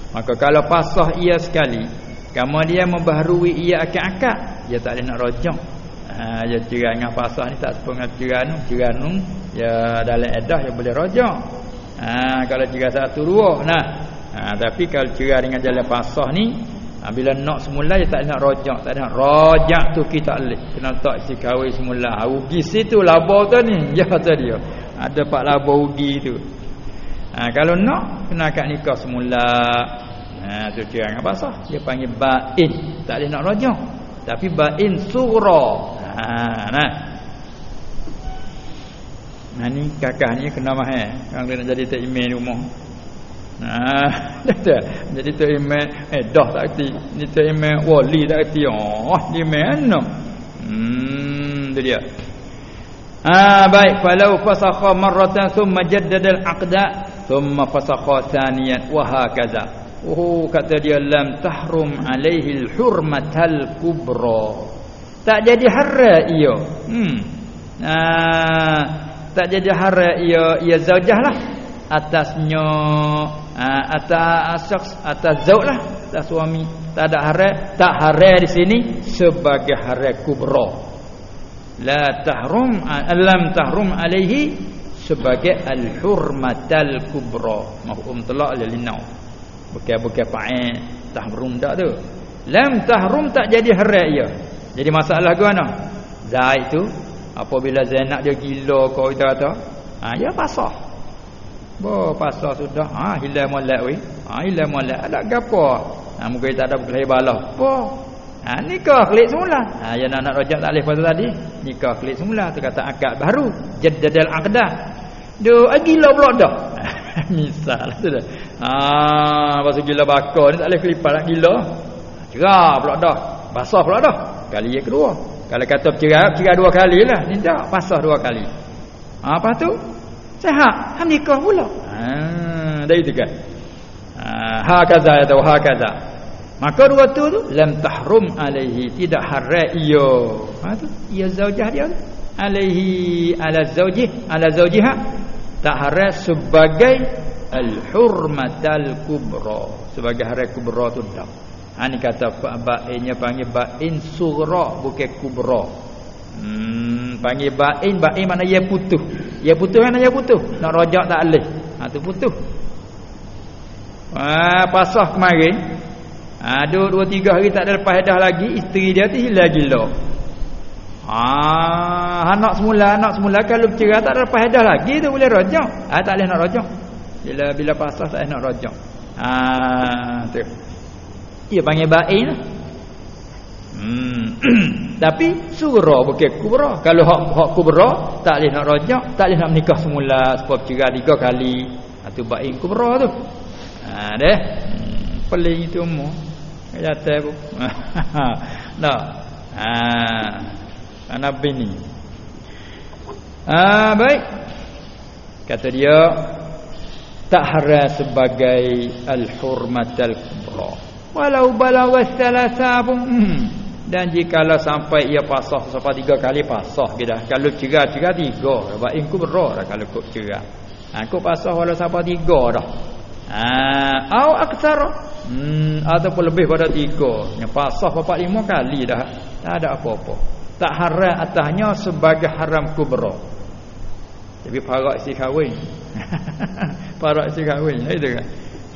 maka kalau pasah ia sekali kemudian membaharui ia akad-akad dia tak boleh nak rojak ha dia cerai dengan pasah ni tak sepengah ceranu ceranu ya dalam edah yang boleh rojak ha kalau cerai satu dua nah ha tapi kalau cerai dengan jalan pasah ni Ha, bila nak semula dia tak nak rojak, tak nak rojak tu kita leh. Kena tak si kahwin semula. Ha, ugi situ laba tu ni. [LAUGHS] Ya kata dia. Ada pak laba ugi tu. Ha, kalau nak kena akad nikah semula. Ha, tu dia dengan basah. Dia panggil bain. Tak boleh nak rojak. Tapi bain surah. Ha, nah. Nah ni kakak ni kena. Kalau dia nak jadi tak email rumah. Nah, [LAUGHS] dah Jadi tu imam eh dah tak erti. Ni tu imam wali tak erti. Oh, di mana? Hmm, tu dia. Ah, baik. Falau fasakha marratan thumma jaddada al-aqda thumma fasakha thaniyan wa hakaza. Oh, kata dia lam tahrum alaihi al-hurmatal kubra. Tak jadi haram ia. Hmm. Ah, tak jadi haram ia ia zaujah lah atasnya Ha, atas syakhs atas zauj lah atas suami tak ada haram tak haram di sini sebagai haram kubra la tahrum alam tahrum alaihi sebagai al hurmatal kubra mafhum talak lilinau bukan-bukan fa'il tahrum dak tu lam tahrum tak jadi haram ia jadi masalah ke mana zaid tu apabila zainab dia gila kau kata ha ya pasal Bo pasal sudah. Ha hilang molek we. Ha hilang molek. Ada gapo? Ha mungkin tak ada berkelahi balah. Bo. Ha nikah klik semula. Ha yang nak nak rojak tak leh pasal tadi. Nikah klik semula tu kata akad baru. Jaddadal aqdah. Do gila pula dah. [LAUGHS] Misal tu dah. Ha pasal gila bakar ni tak leh kelipat nak gila. Cerah pula dah. Basah pula dah. Kali yang kedua. Kalau kata cerah, cerah dua kali lah. Ni tak pasah dua kali. Ha, apa tu? Sehat, ham nikah pula. Ha, dari itu kan. Ha, kaza ya ha kaza. Maka dua tu tu lam tahrum alaihi tidak haram ia. Ha tu, ia zaujah dia. Alaihi ala zauji, ala zaujiha tak haram sebagai al-hurmatal kubra. Sebagai haram kubra tu dah. Ha ni kata ba'innya panggil ba'in sughra bukan kubra. Hmm, panggil ba'in, ba'in mana ia putus. Ia putus kan ia putus. Nak rojak tak boleh. Ha tu putus. Ha pasah kemarin. Ha dua, dua tiga hari tak ada lepas dah lagi, isteri dia tu hilang gila. Ha anak semula, anak semula kalau bercerai tak ada lepas dah lagi tu boleh rojak. Ha tak boleh nak rojak. Bila bila pasah tak boleh nak rojak. Ha tu. Ia panggil ba'in lah. Hmm. [CLEARS THROAT] Tapi surah bukan kubra. Kalau hak hak kubra tak boleh nak rajak, tak boleh nak menikah semula sebab cerai tiga kali. Ha, baik kubra tu. Ha deh. Hmm, peling itu mu. Ya tahu. nah. Ha. Anak bini. Ah baik. Kata dia tak haram sebagai al-hurmatal kubra. Walau balagha thalatha pun. Hmm. Dan jikalau sampai ia pasah sampai tiga kali pasah kita. Kalau cerai-cerai tiga, sebab ingku berah dah kalau kau cerai. Ha, kau pasah walau sampai tiga dah. Ha, au aktsar. Hmm, ataupun lebih pada tiga. Yang pasah bapak lima kali dah. Tak ada apa-apa. Tak haram atasnya sebagai haram kubra. Tapi parak isi kahwin. [LAUGHS] parak isi kahwin. Itu kan.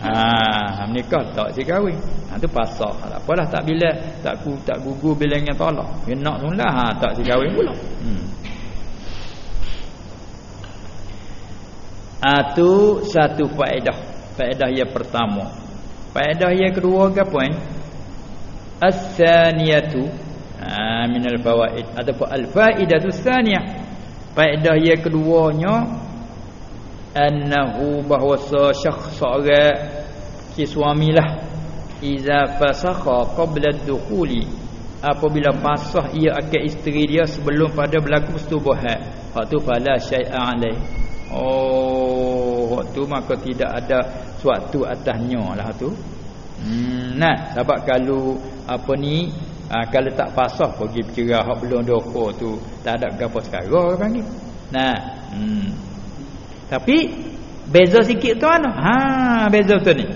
Ha, menikah tak si kahwin. Ha tu pasal. Tak apalah tak bila tak ku tak gugur bila dengan tolak. Dia nak sunlah ha tak si kahwin pula. Hmm. Ha tu satu faedah. Faedah yang pertama. Faedah yang kedua ke apa eh? As-saniyatu ha, min al-fawaid ataupun al-faidatu tsaniyah. Faedah yang keduanya annahu bahawa syakhs seorang si suamilah iza fasakha qabla ad-dukhuli apabila pasah ia akan isteri dia sebelum pada berlaku persetubuhan hak tu fala syai'a alai oh hak tu maka tidak ada suatu atasnya lah tu hmm, nah sebab kalau apa ni ha, kalau tak pasah pergi bercerah hak belum doko tu tak ada gapo sekarang panggil nah hmm tapi beza sikit tu mana? Ha, beza tu ni.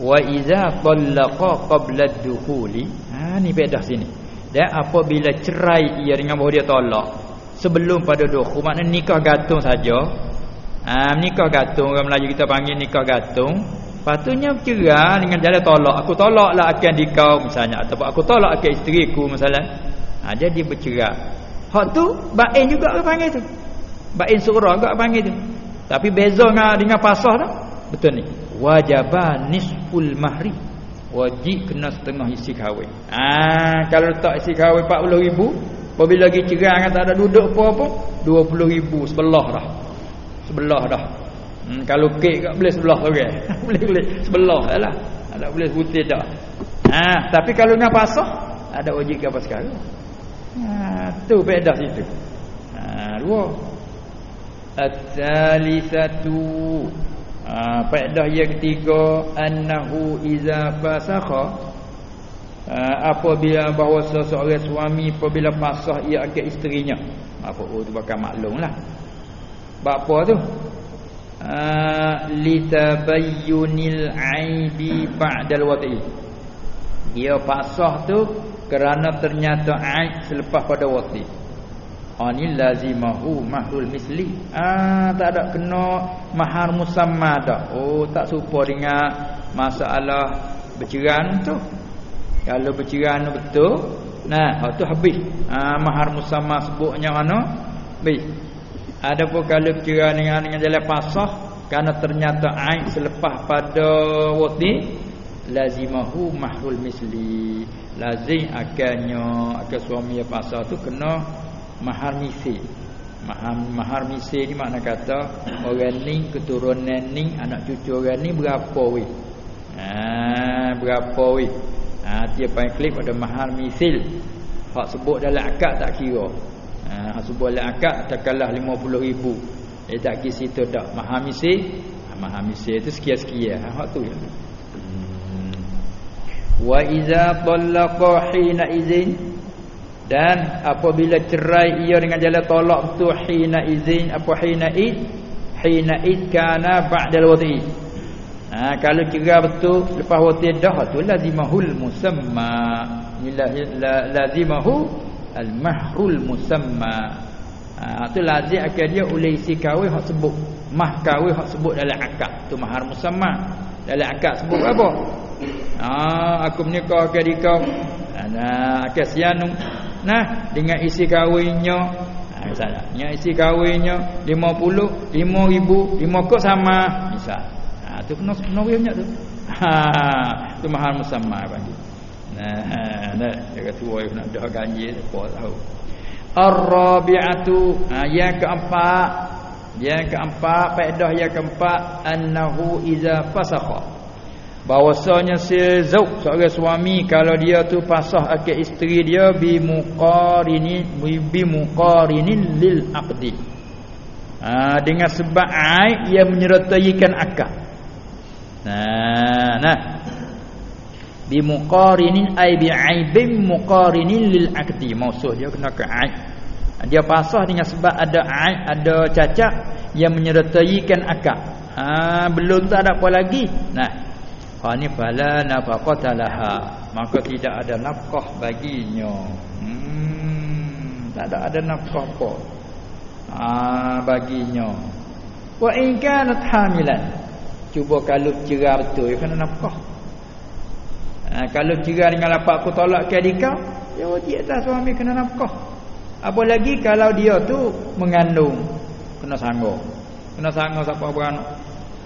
Wa iza talaqa qabla ad-dukhuli. Ha, ni beda sini. Dan apabila cerai ia dengan bahawa dia tolak sebelum pada dukhul, maknanya nikah gantung saja. Ha, nikah gantung orang Melayu kita panggil nikah gantung. Patutnya bercerai dengan jalan tolak. Aku tolaklah akan dikau misalnya ataupun aku tolak akan isteriku misalnya. Ha, jadi bercerai. Hak tu bain juga orang panggil tu. Bain surah juga panggil tu. Tapi beza dengan dengan pasah dah. Betul ni. Wajaba nisful mahri. Wajib kena setengah isi kahwin. Ah, kalau tak isi kahwin 40,000, apabila lagi cerai kan tak ada duduk apa-apa, 20,000 sebelah dah. Sebelah dah. Hmm, kalau kek kat boleh sebelah tu okay. boleh [LAUGHS] boleh sebelah lah. Ada boleh putih dah. Ah, tapi kalau dengan pasah ada wajib ke apa sekarang? Ah, tu beda situ. Ah, dua. At-thalithatu ah, Faedah yang ketiga Annahu iza fasakha Apabila bahawa seseorang suami Apabila pasah ia akan isterinya. Apa oh, tu bakal maklum lah. Apa tu? Ah, Litabayyunil aibi ba'dal wati Dia pasah tu Kerana ternyata aib selepas pada wati anil lazimahu mahrul misli. Ah tak ada kena mahar musamma dah. Oh tak serupa dengan masalah bercerai tu kalau bercerai betul nah tu habis. Ah mahar musamma sebutnya mana baik adapun kalau bercerai dengan dengan jalan pasah kerana ternyata aib selepas pada wati lazimahu mahrul misli. Lazim akannya akan suami pasah tu kena mahar misi. Mahar, mahar misi ni makna kata orang ni keturunan ni anak cucu orang ni berapa weh? Ha, berapa weh ha, dia paling klik pada mahar misil. Hak sebut dalam akad tak kira. Ha, hak sebut dalam akad tak kalah 50 ribu. Dia tak kira situ tak. Mahar misi ha, mahar misi itu sekian-sekian. Ha, hak tu ya. hmm. wa iza talaqa hina izin. Dan apabila cerai ia dengan jalan tolak tu hina izin apa hina id? Hina id kana ba'dal wadi ha, kalau cerai betul lepas wadi dah tu lazimahul musamma. Lazimahu al mahrul musamma. Ha, tu lazim akan dia oleh isi kahwin hak sebut. Mah kahwin hak sebut dalam akad. Tu mahar musamma. Dalam akad sebut apa? Ha, aku menikah ke dikau. Nah, akad sianu Nah, dengan isi kahwinnya. Ha, misalnya, dengan isi kahwinnya 50, 5000, 5 kok sama, misal. Tu kena kena punya tu. Ha, tu mahal musamma panggil. Nah, nah, dia kata tua nak dah ganjil apa tahu. Ar-rabi'atu, ha, yang keempat. Yang keempat, faedah yang keempat annahu iza fasakha bahwasanya si zauj seorang suami kalau dia tu pasah akad isteri dia bi muqarini bi muqarinin lil aqdi ha, dengan sebab aib yang menyertaikan akad nah nah. Bi muqarinin ai bi aibin muqarinin lil aqdi maksud dia kena ke aib. Dia pasah dengan sebab ada aib ada cacat yang menyertaikan akad ha, belum tak ada apa lagi. Nah. Fani fala nafaqata laha. Maka tidak ada nafkah baginya. Hmm, tak ada ada nafkah apa. ha, baginya. Wa in kanat hamilan cuba kalau cerah betul ya kena nafkah. Ha, kalau cerah dengan lapak aku tolak ke adik kau ya wajib atas suami kena nafkah. Apa lagi kalau dia tu mengandung? Kena sanggup. Kena sanggup siapa beranak?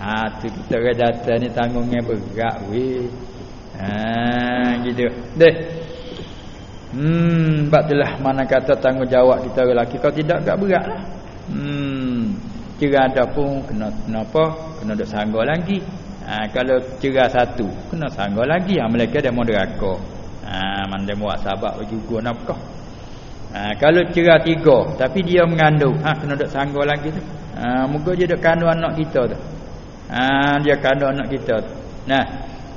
Ha tu kita ke data ni tanggungnya berat weh. Ha gitu. Deh. Hmm batlah mana kata tanggungjawab kita lelaki. Kau tidak gak berat lah hmm kira ada pun kena kenapa kena duk sanggup lagi. Ha, kalau cerah satu kena sanggup lagi. Ha, mereka dia mau deraka ha, mana buat sahabat bagi gua nafkah. Ha, kalau cerah tiga tapi dia mengandung ha, kena duk sanggup lagi tu. Ha, muka dia duk kandung anak kita tu. Ha, dia kandung anak kita tu. Nah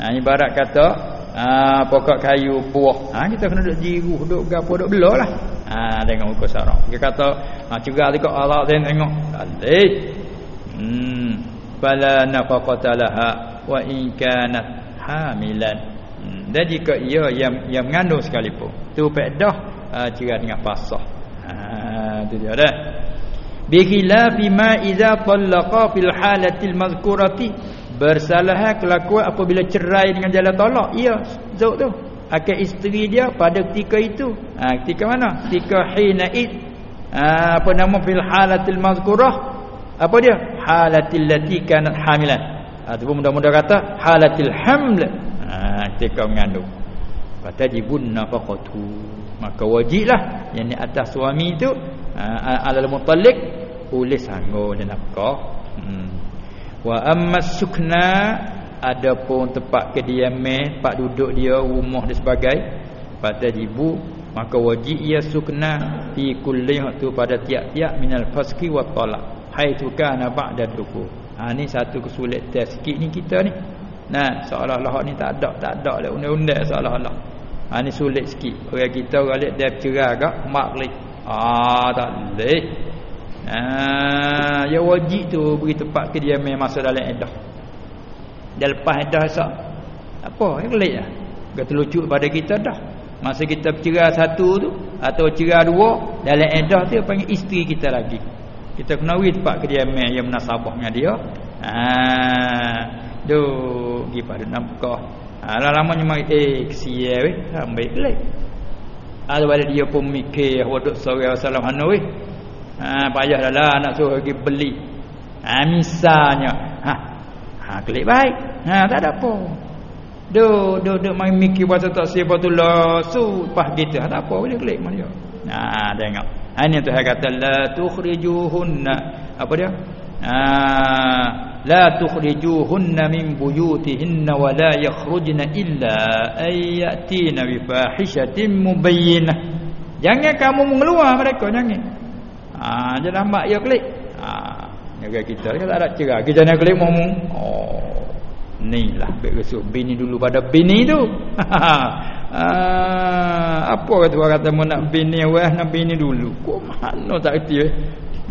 ha, ibarat kata ha, pokok kayu buah ha, kita kena duk jiru duk gapo duk belah lah ha, tengok muka sarang dia kata ha, cerah tiga Allah tengok. Tak hmm. Fala nafaqata laha wa in kanat hamilan. Hmm. dan jika ia yang yang mengandung sekalipun. Tu pedah uh, cerai dengan fasah ha tu dia dah. Bi khilafi ma idza talaqa fil halati al mazkurati bersalah kelakuan apabila cerai dengan jalan tolak. Ya zauk tu akan isteri dia pada ketika itu. Ha, ketika mana? Ketika hina id. Ha, apa nama? Fil halatil mazkurah. Apa dia? Halatil lati kanat hamilan ataupun mudah-mudah kata halatil haml. Ha ketika mengandung. Kata jibun nafaqatu maka wajiblah. Yang di atas suami itu ha, alal mutallik boleh sanggup dan nafkah hmm. wa amma sukna adapun tempat kediaman tempat duduk dia rumah dan sebagainya pada jibu maka wajib ia sukna fi kulli waktu pada tiap-tiap minal faski wa talaq. Haitsu kana ba'da dukhul ha ni satu kesulitan sikit ni kita ni. Nah seolah-olah ni tak ada tak ada lah undang-undang seolah-olah. Ha ni sulit sikit. Orang kita orang lihat dia bercerai agak maklik ah tak leh ah ya wajib tu beri tempat kediaman masa dalam edah dia lepas edah sak apa? Yang kelik lah. Kata lucu pada kita dah. Masa kita bercerai satu tu atau cerai dua dalam edah tu panggil isteri kita lagi. Kita kena wit tempat kediaman yang menasabah dengan dia. Ha. Do pergi pada nafkah ha lama-lamanya mai eh kesia weh. Ambil kelek ada pada dia pun mikir waduk sallallahu alaihi wasallam anu weh ha payah dah nak suruh pergi beli. Ha misalnya. Ha ha kelek baik ha tak ada apa do do do mai mikir pasal tak siapa tu lah su pas gitu ha, tak apa boleh kelek mana dia ha tengok ini tu kata la tukhrijuhunna apa dia? Ah la tukhrijuhunna min buyutihinna wa la yakhrujna illa ayatina bi fahishatin mubayyinah. Jangan kamu mengeluar mereka jangan. Ah jangan mak ya klik. Ah negara kita kita tak ada cerah. Kita nak klik mau. Oh. Ni lah beresuh bini dulu pada bini tu. [LAUGHS] Ah, apa kata orang kata nak bini wah nak bini dulu. Kok mana tak reti eh?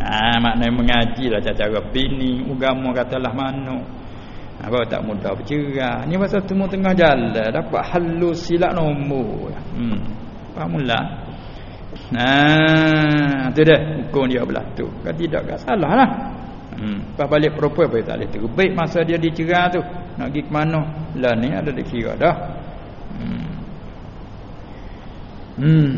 Ah, maknanya mengaji lah cara bini agama katalah mana. Apa tak mudah bercerai. Ni pasal temu tengah jalan dapat halus silap nombor. Hmm. Fahamula. Nah, tu dah hukum dia belah tu. Kan tidak kan salah lah. Hmm. Pas balik perempuan boleh tak boleh terbaik masa dia dicerai tu. Nak pergi ke mana? Lah ni ada dikira dah. Hmm. Hmm.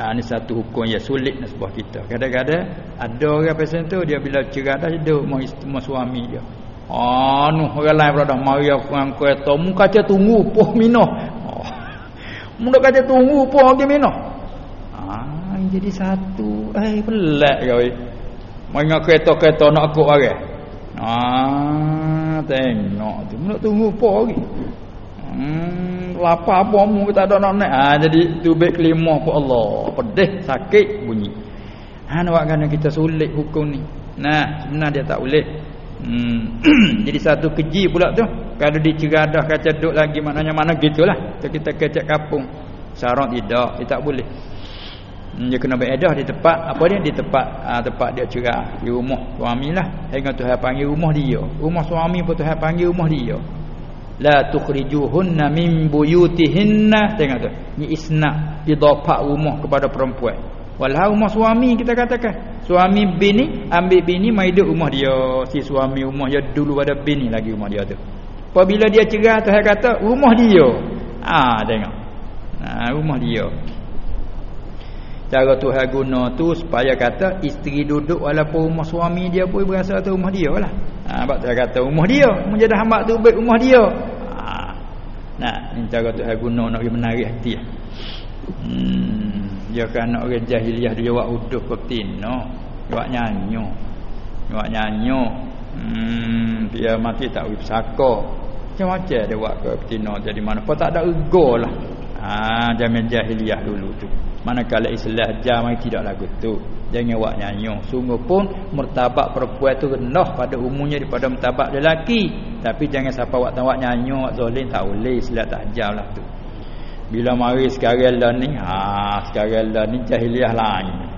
Ha, ini satu hukum yang sulit nak sebuah kita. Kadang-kadang ada orang pasal tu dia bila cerai dah dia mau isteri suami dia. Anu oh, orang lain dah mari aku angko itu mu kaca tunggu poh mino. Oh. Mu dak kaca tunggu poh lagi mino. Ah jadi satu eh pelak kau. Mai ngak kereta-kereta nak aku orang. Ah tengok tu nak tunggu poh lagi. Hmm, lapar apa mu kita ada nak naik. Ha, jadi tu baik kelima pun Allah. Pedih, sakit bunyi. Ha nak kena kita sulit hukum ni. Nah, sebenarnya dia tak boleh. Hmm. [CLEARS THROAT] jadi satu keji pula tu. Kalau diceradah kaca duduk lagi maknanya mana gitulah. So, kita kecek kapung. Syarat tidak, dia tak boleh. Hmm, dia kena beredah di tempat apa dia di tempat ha, tempat dia cerah di rumah suamilah hingga Tuhan panggil rumah dia rumah suami pun Tuhan panggil rumah dia la tukhrijuhunna min buyutihinna tengok tu ni isna idafah rumah kepada perempuan Walau rumah suami kita katakan. Suami bini ambil bini mai duduk rumah dia. Si suami rumah dia dulu ada bini lagi rumah dia tu. Apabila dia cerah tu kata rumah dia. Ah ha, tengok. Ha, rumah dia. Cara Tuhan guna tu supaya kata isteri duduk walaupun rumah suami dia pun berasa tu rumah dia lah. Ha, sebab Tuhan kata rumah dia. Menjadi hamba tu baik rumah dia. Ha. Nah, ini cara Tuhan guna nak menarik hati. Hmm, dia kan nak orang jahiliah dia buat uduh ke tino. Dia buat nyanyo. Dia buat nyanyo. Hmm, dia mati tak pergi pesaka. Macam-macam dia buat ke tino jadi mana. Apa tak ada ego lah. Ha, jamin jahiliah dulu tu. Manakala Islam jamai tidak lagu tu. Jangan buat nyanyo. Sungguh pun mertabak perempuan tu rendah pada umumnya daripada mertabak lelaki. Tapi jangan siapa buat tawak nyanyo, buat zolim tak boleh. Islam tak jam lah tu. Bila mari sekarang lah ni, ha, sekarang lah ni jahiliah lain.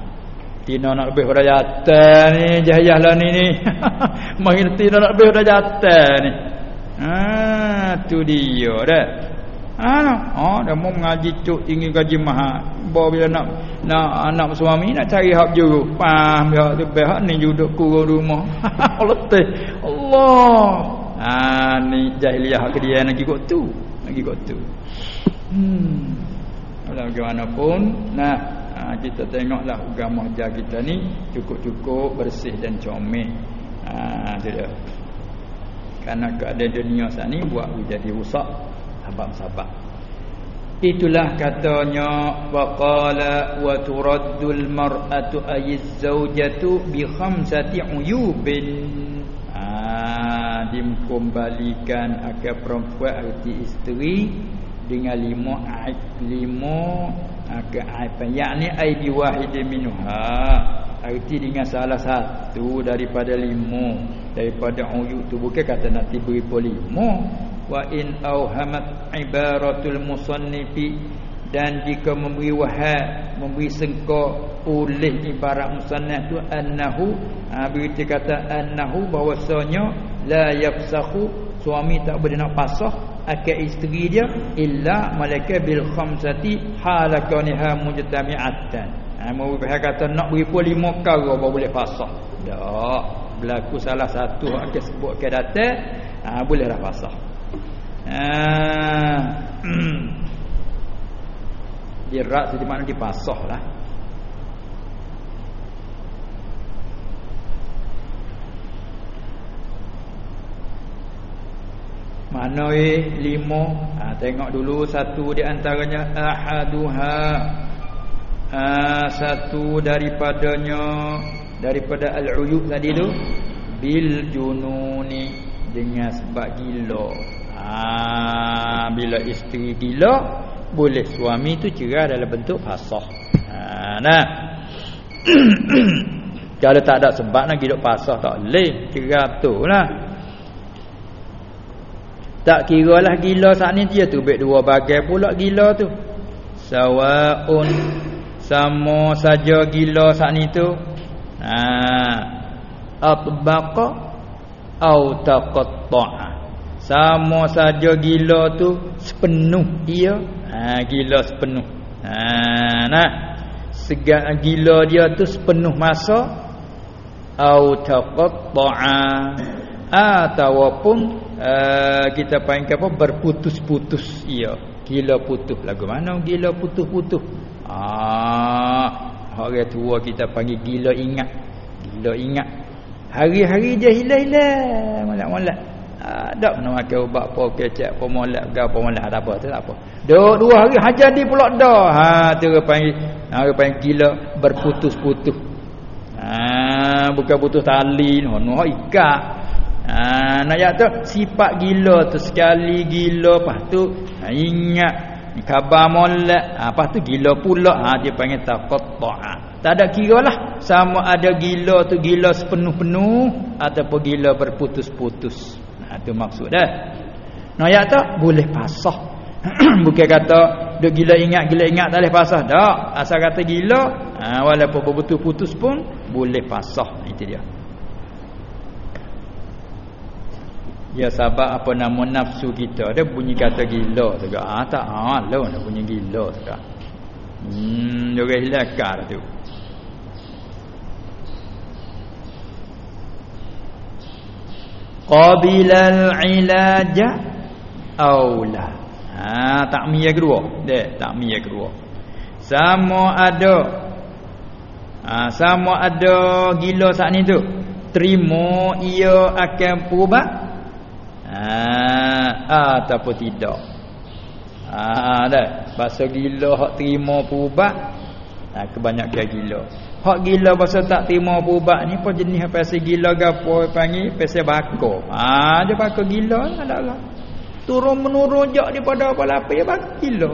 Tina nak lebih pada jatuh ni, jahiliah lah ni ni. [LAUGHS] Tina nak lebih pada jatuh ni. Ha, tu dia dah. Ha, oh, dah mau mengaji cuk tinggi gaji mahal. Bawa bila nak nak anak suami nak cari hak juru. Paham dia tu behak ni duduk kurung rumah. [LAUGHS] Letih. Allah. Ha ni jahiliah hak dia nak ikut tu. Nak ikut tu. Hmm. Walau bagaimanapun nah ha, kita tengoklah agama ajar kita ni cukup-cukup bersih dan comel. Ha dia. Karena keadaan dunia saat ni buat jadi rusak sahabat-sahabat itulah katanya waqala wa turaddul mar'atu ayyiz zawjatu bi khamsati uyubin. Ah dikembalikan akan perempuan arti isteri dengan lima aib lima akan aib. Yakni aib wahid minha arti dengan salah satu daripada lima daripada uyub tu. Bukan kata nanti beri lima wa in auhamat ibaratul musannifi. Dan jika memberi wahad memberi sengkok oleh ibarat musannaf tu annahu ha, berita kata annahu bahwasanya la yafsahu suami tak boleh nak pasah akal isteri dia illa malaika bil khamsati halakaniha mujtami'atan. Ha mau kata nak beri pun lima kali baru boleh pasah. Dak berlaku salah satu akal sebut ke datang ha boleh dah pasah Ah. Dirak jadi mana dipasah lah. Mana eh lima. Ha, Tengok dulu satu di antaranya. Ahaduha. Ha, Satu daripadanya. Daripada al-uyub tadi tu. Bil jununi. Dengan sebab gila ha, Bila isteri gila Boleh suami tu cerah dalam bentuk fasah. Ha, Nah. [COUGHS] Kalau tak ada sebab nak hidup fasah Tak boleh Cerah tu lah. Tak kira lah gila saat ni Dia tu baik dua bagai pula gila tu. Sawa'un Sama saja gila saat ni tu. Haa Atbaqa Au taqatta'a sama saja gila tu sepenuh dia. Ha gila sepenuh. Ha nah. Segat gila dia tu sepenuh masa au taqatta'a ataupun uh, kita panggil apa berputus-putus ia. Gila putus lagu mana gila putus-putus. Ah orang tua kita panggil gila ingat. Gila ingat. Hari-hari dia hilang-hilang molek-molek. Tak mana makan ubat apa kecap apa molek ke apa molek ada apa tu tak apa. Dua, dua hari hajar di pula dah. Ha tu orang panggil ha, orang panggil gila berputus-putus. Ha bukan putus tali no no ikat. Ha nak ya tu sifat gila tu sekali gila lepas tu ha, ingat khabar molek ha, lepas tu gila pula ha dia panggil taqatta. Tak ada kira lah sama ada gila tu gila sepenuh-penuh ataupun gila berputus-putus. Itu maksud dah. Nak ayat tak? Boleh pasah. [CLEARS THROAT] Bukan kata duk gila ingat gila ingat tak boleh pasah. Tak. Asal kata gila, ha, walaupun betul putus pun boleh pasah. Itu dia. Ya sahabat apa nama nafsu kita dia bunyi kata gila. Ah ha, tak ha, lo nak bunyi gila. Hmm, juga hilakar tu. Qabilal ilaja aula. Ha, takmiyah kedua. Dek, takmiyah kedua. Sama ada ha, sama ada gila saat ni tu. Terima ia akan berubah. Ha, ataupun tidak. Ha, dah. Bahasa gila hak terima berubah. Ha, kebanyakan gila. Hak gila pasal tak terima ubat ni apa jenis apa pasal gila gapo panggil pasal bako. Ha dia bako gila adalah turun menurun jak daripada apa lapis ya bako gila.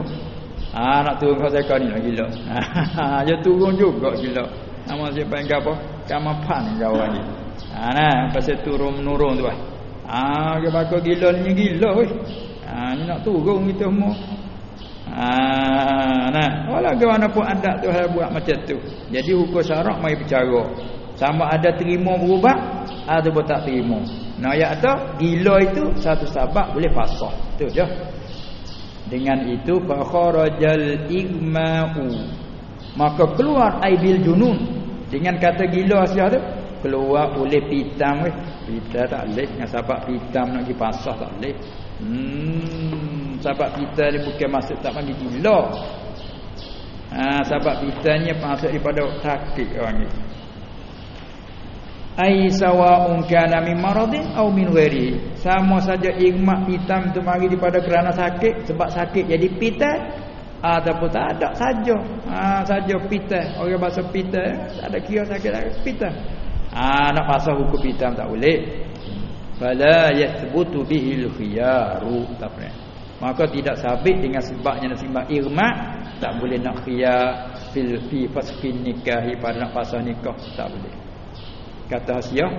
Ha nak turun kau saya ni lah gila. [LAUGHS] Ha dia turun juga gila. Nama siapa yang gapo? Kama pan jawab ni. Ha nah pasal turun menurun tu ah. Ha dia bako gila ni gila weh. Ha ni nak turun kita semua. Ah, nah, walau bagaimanapun adat tu hal buat macam tu. Jadi hukum syarak mai bicara. Sama ada terima berubah ataupun tak terima. Nah, ayat tu gila itu satu sebab boleh fasah. Tu je. Dengan itu fa kharajal igma'u. Maka keluar aibil junun. Dengan kata gila sia tu keluar oleh pitam weh. Pita tak leh dengan sebab pitam nak dipasah tak leh. Hmm sebab kita ni bukan masuk tak panggil gila. Ha, sebab kita ni masuk daripada sakit orang ni. Ai sawa'un kana min maradin aw min ghairi. Sama saja igmak hitam tu mari daripada kerana sakit sebab sakit jadi pitan ataupun tak ada saja. Ha saja pitan. Orang bahasa pitan tak ada kira sakit tak pitan. Ha nak pasal hukum pitan tak boleh. Fala yathbutu bihi al-khiyaru tak boleh maka tidak sabit dengan sebabnya nak simbang irma tak boleh nak khiyar fil fi fasfin nikah pada nak pasal nikah tak boleh. Kata hasiah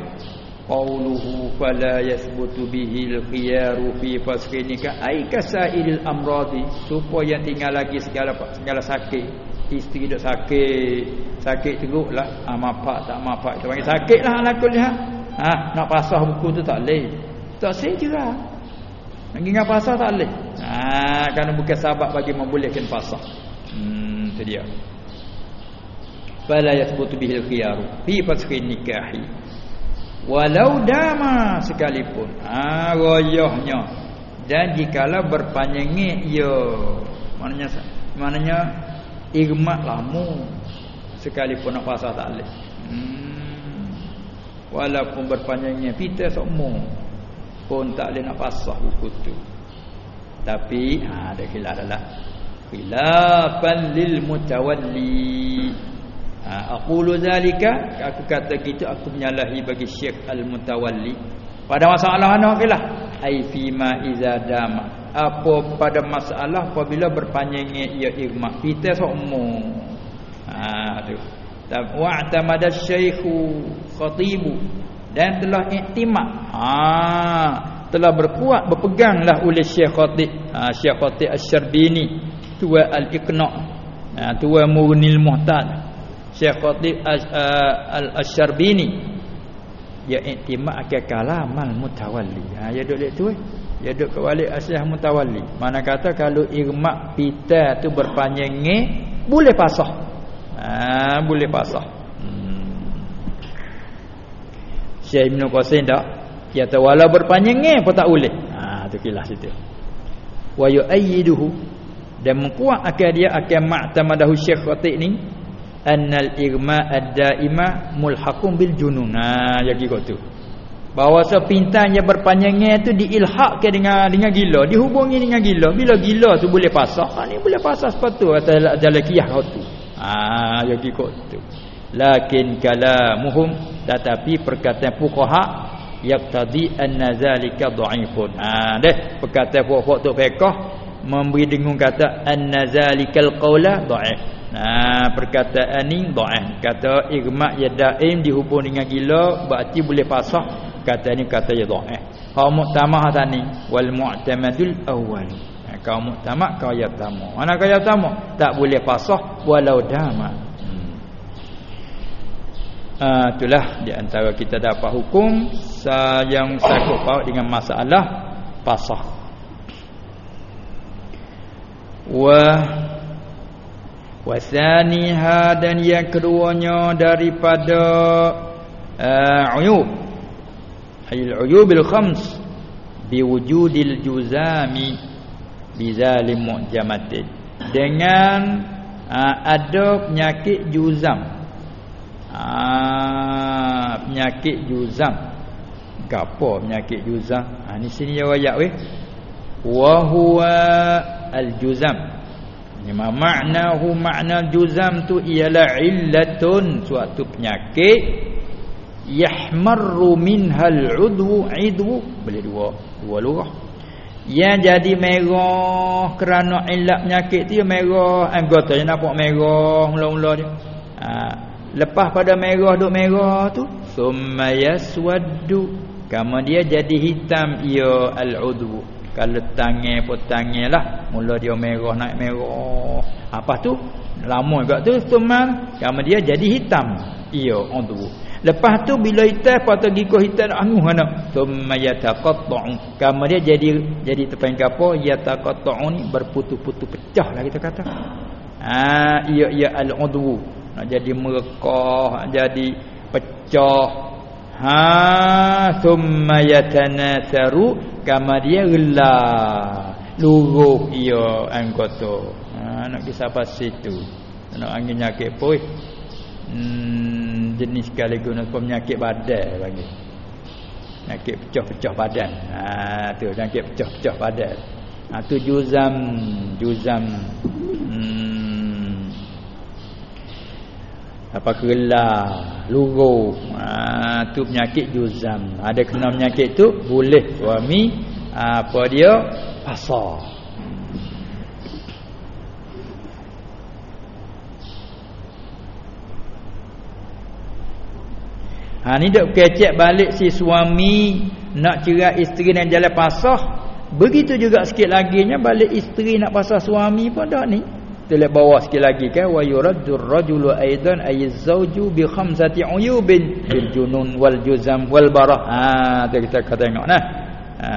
qauluhu fala yasbutu bihi al khiyar fi fasfin nikah. Ai kasail amradi supaya tinggal lagi segala segala sakit. Isteri dak sakit sakit teruklah. Ah mapak tak mapak kita panggil. Sakitlah ala kuliah ha nak pasal buku tu tak leh tak sejera Lagi dengan pasal tak boleh. Ha, kerana bukan sebab bagi membolehkan pasal. Hmm, itu dia. Fala yathbutu bihi al-khiyaru fi fasqi nikahi. Walau dama sekalipun. Ha, royahnya. Dan jikalau berpanjangnya ia maknanya maknanya igmat lamu sekalipun nak pasal tak boleh. Hmm. Walaupun berpanjangnya kita semua pun tak boleh nak pasah buku tu. Tapi ha, ada khilaf adalah khilafan lil mutawalli. Ha, aqulu zalika aku kata gitu aku menyalahi bagi syekh al mutawalli pada masalah mana khilaf ai fi ma iza dama. Apa pada masalah apabila berpanjangnya ia irma kita semua ha tu. Wa'tamada syaikhu khatibu dan telah iktimak. Ha telah berkuat berpeganglah oleh Syekh Khatib. Ha Syekh Khatib Asy-Syarbini tua al-Iqna. Ha tua Murnil Muhtad. Syekh Khatib Asy-Syarbini ya iktimak akan kalamal mutawalli. Ha ya duk tu eh? Ya duk kewali asih mutawalli. Mana kata kalau irmak pita tu berpanjangnya boleh pasah. Ha boleh pasah Syekh Ibn Qasim tak? Kata wala berpanjangnya pun tak boleh. Ha tu kilah situ. Wa yu'ayyiduhu dan mengkuat akan dia akan ma'tamadahu Syekh Khatib ni annal irma ad-daima mulhaqun bil junun. Ha jadi kau tu. Bahawa sepintanya berpanjangnya tu diilhaqkan dengan dengan gila. Dihubungi dengan gila. Bila gila tu boleh pasah ha ni boleh pasah sepatu. Atas jalan kiyah kau tu. Ha jadi kau tu lakin kalamuhum tetapi perkataan fuqaha yaqtadi anna zalika dha'ifun ha deh perkataan fuqaha tu fiqh memberi dengung kata anna zalikal qawla dha'if ha perkataan ni dha'if kata igma ya daim dihubung dengan gila berarti boleh pasah. Kata ni kata ya dha'if ha muktamah tani wal mu'tamadul awwal. Kau muktamad kau ya mana kau ya tamu? Tak boleh pasah walau dama Uh, itulah di antara kita dapat hukum yang sakut paut dengan masalah pasah. Wa wasaniha dan yang keduanya daripada uh, uyub. Ayil uyubil khams biwujudil juzami bizalim mu'jamatin. Dengan uh, ada penyakit juzam uh, penyakit juzam. Gapo penyakit juzam? Ha ni sini dia ayat weh. Wa huwa al juzam ni maknahu makna juzam tu ialah illatun. Suatu penyakit yahmarru minhal udwu idwu. Boleh dua dua lurah. Yang jadi merah kerana illat penyakit tu merah. Anggota yang nampak merah mula-mula dia. Ha. Lepas pada merah duk merah tu summa yaswaddu Kamu dia jadi hitam ia al-udhu. Kalau tangan lah. Mula dia merah naik merah. Apa tu? Lama juga tu teman. Kamu dia jadi hitam. Ia udhu. Lepas tu bila hitam patut giko hitam anu mana? Thumma yataqatta'u. Kamu dia jadi jadi tepan gapo? Yataqatta'u ni berputus-putus pecah lah kita kata. Ha, ia ia al-udhu. Jadi merekah, jadi pecah, ha thumma yatanatharu kama dia gela luruh ia anggota. Ha nak kisah pasal itu nak angin nyakit poi hmm, jenis kali guna penyakit badan bagi nyakit pecah-pecah badan. Ha tu nyakit pecah-pecah badan. Ha tu juzam juzam hmm, apa kelah luruh ha, tu penyakit juzam ada kena penyakit tu boleh suami apa dia pasal Ha ni dak kecek balik si suami nak cerai isteri dan jalan pasah. Begitu juga sikit lagi nya balik isteri nak pasah suami pun dak ni. Tulis bawah sikit lagi kan wa yuraddur rajulu aidan ay zawju bi khamsati uyubin bil junun wal juzam wal barah. Ha tu kita kata tengok nah. Ha.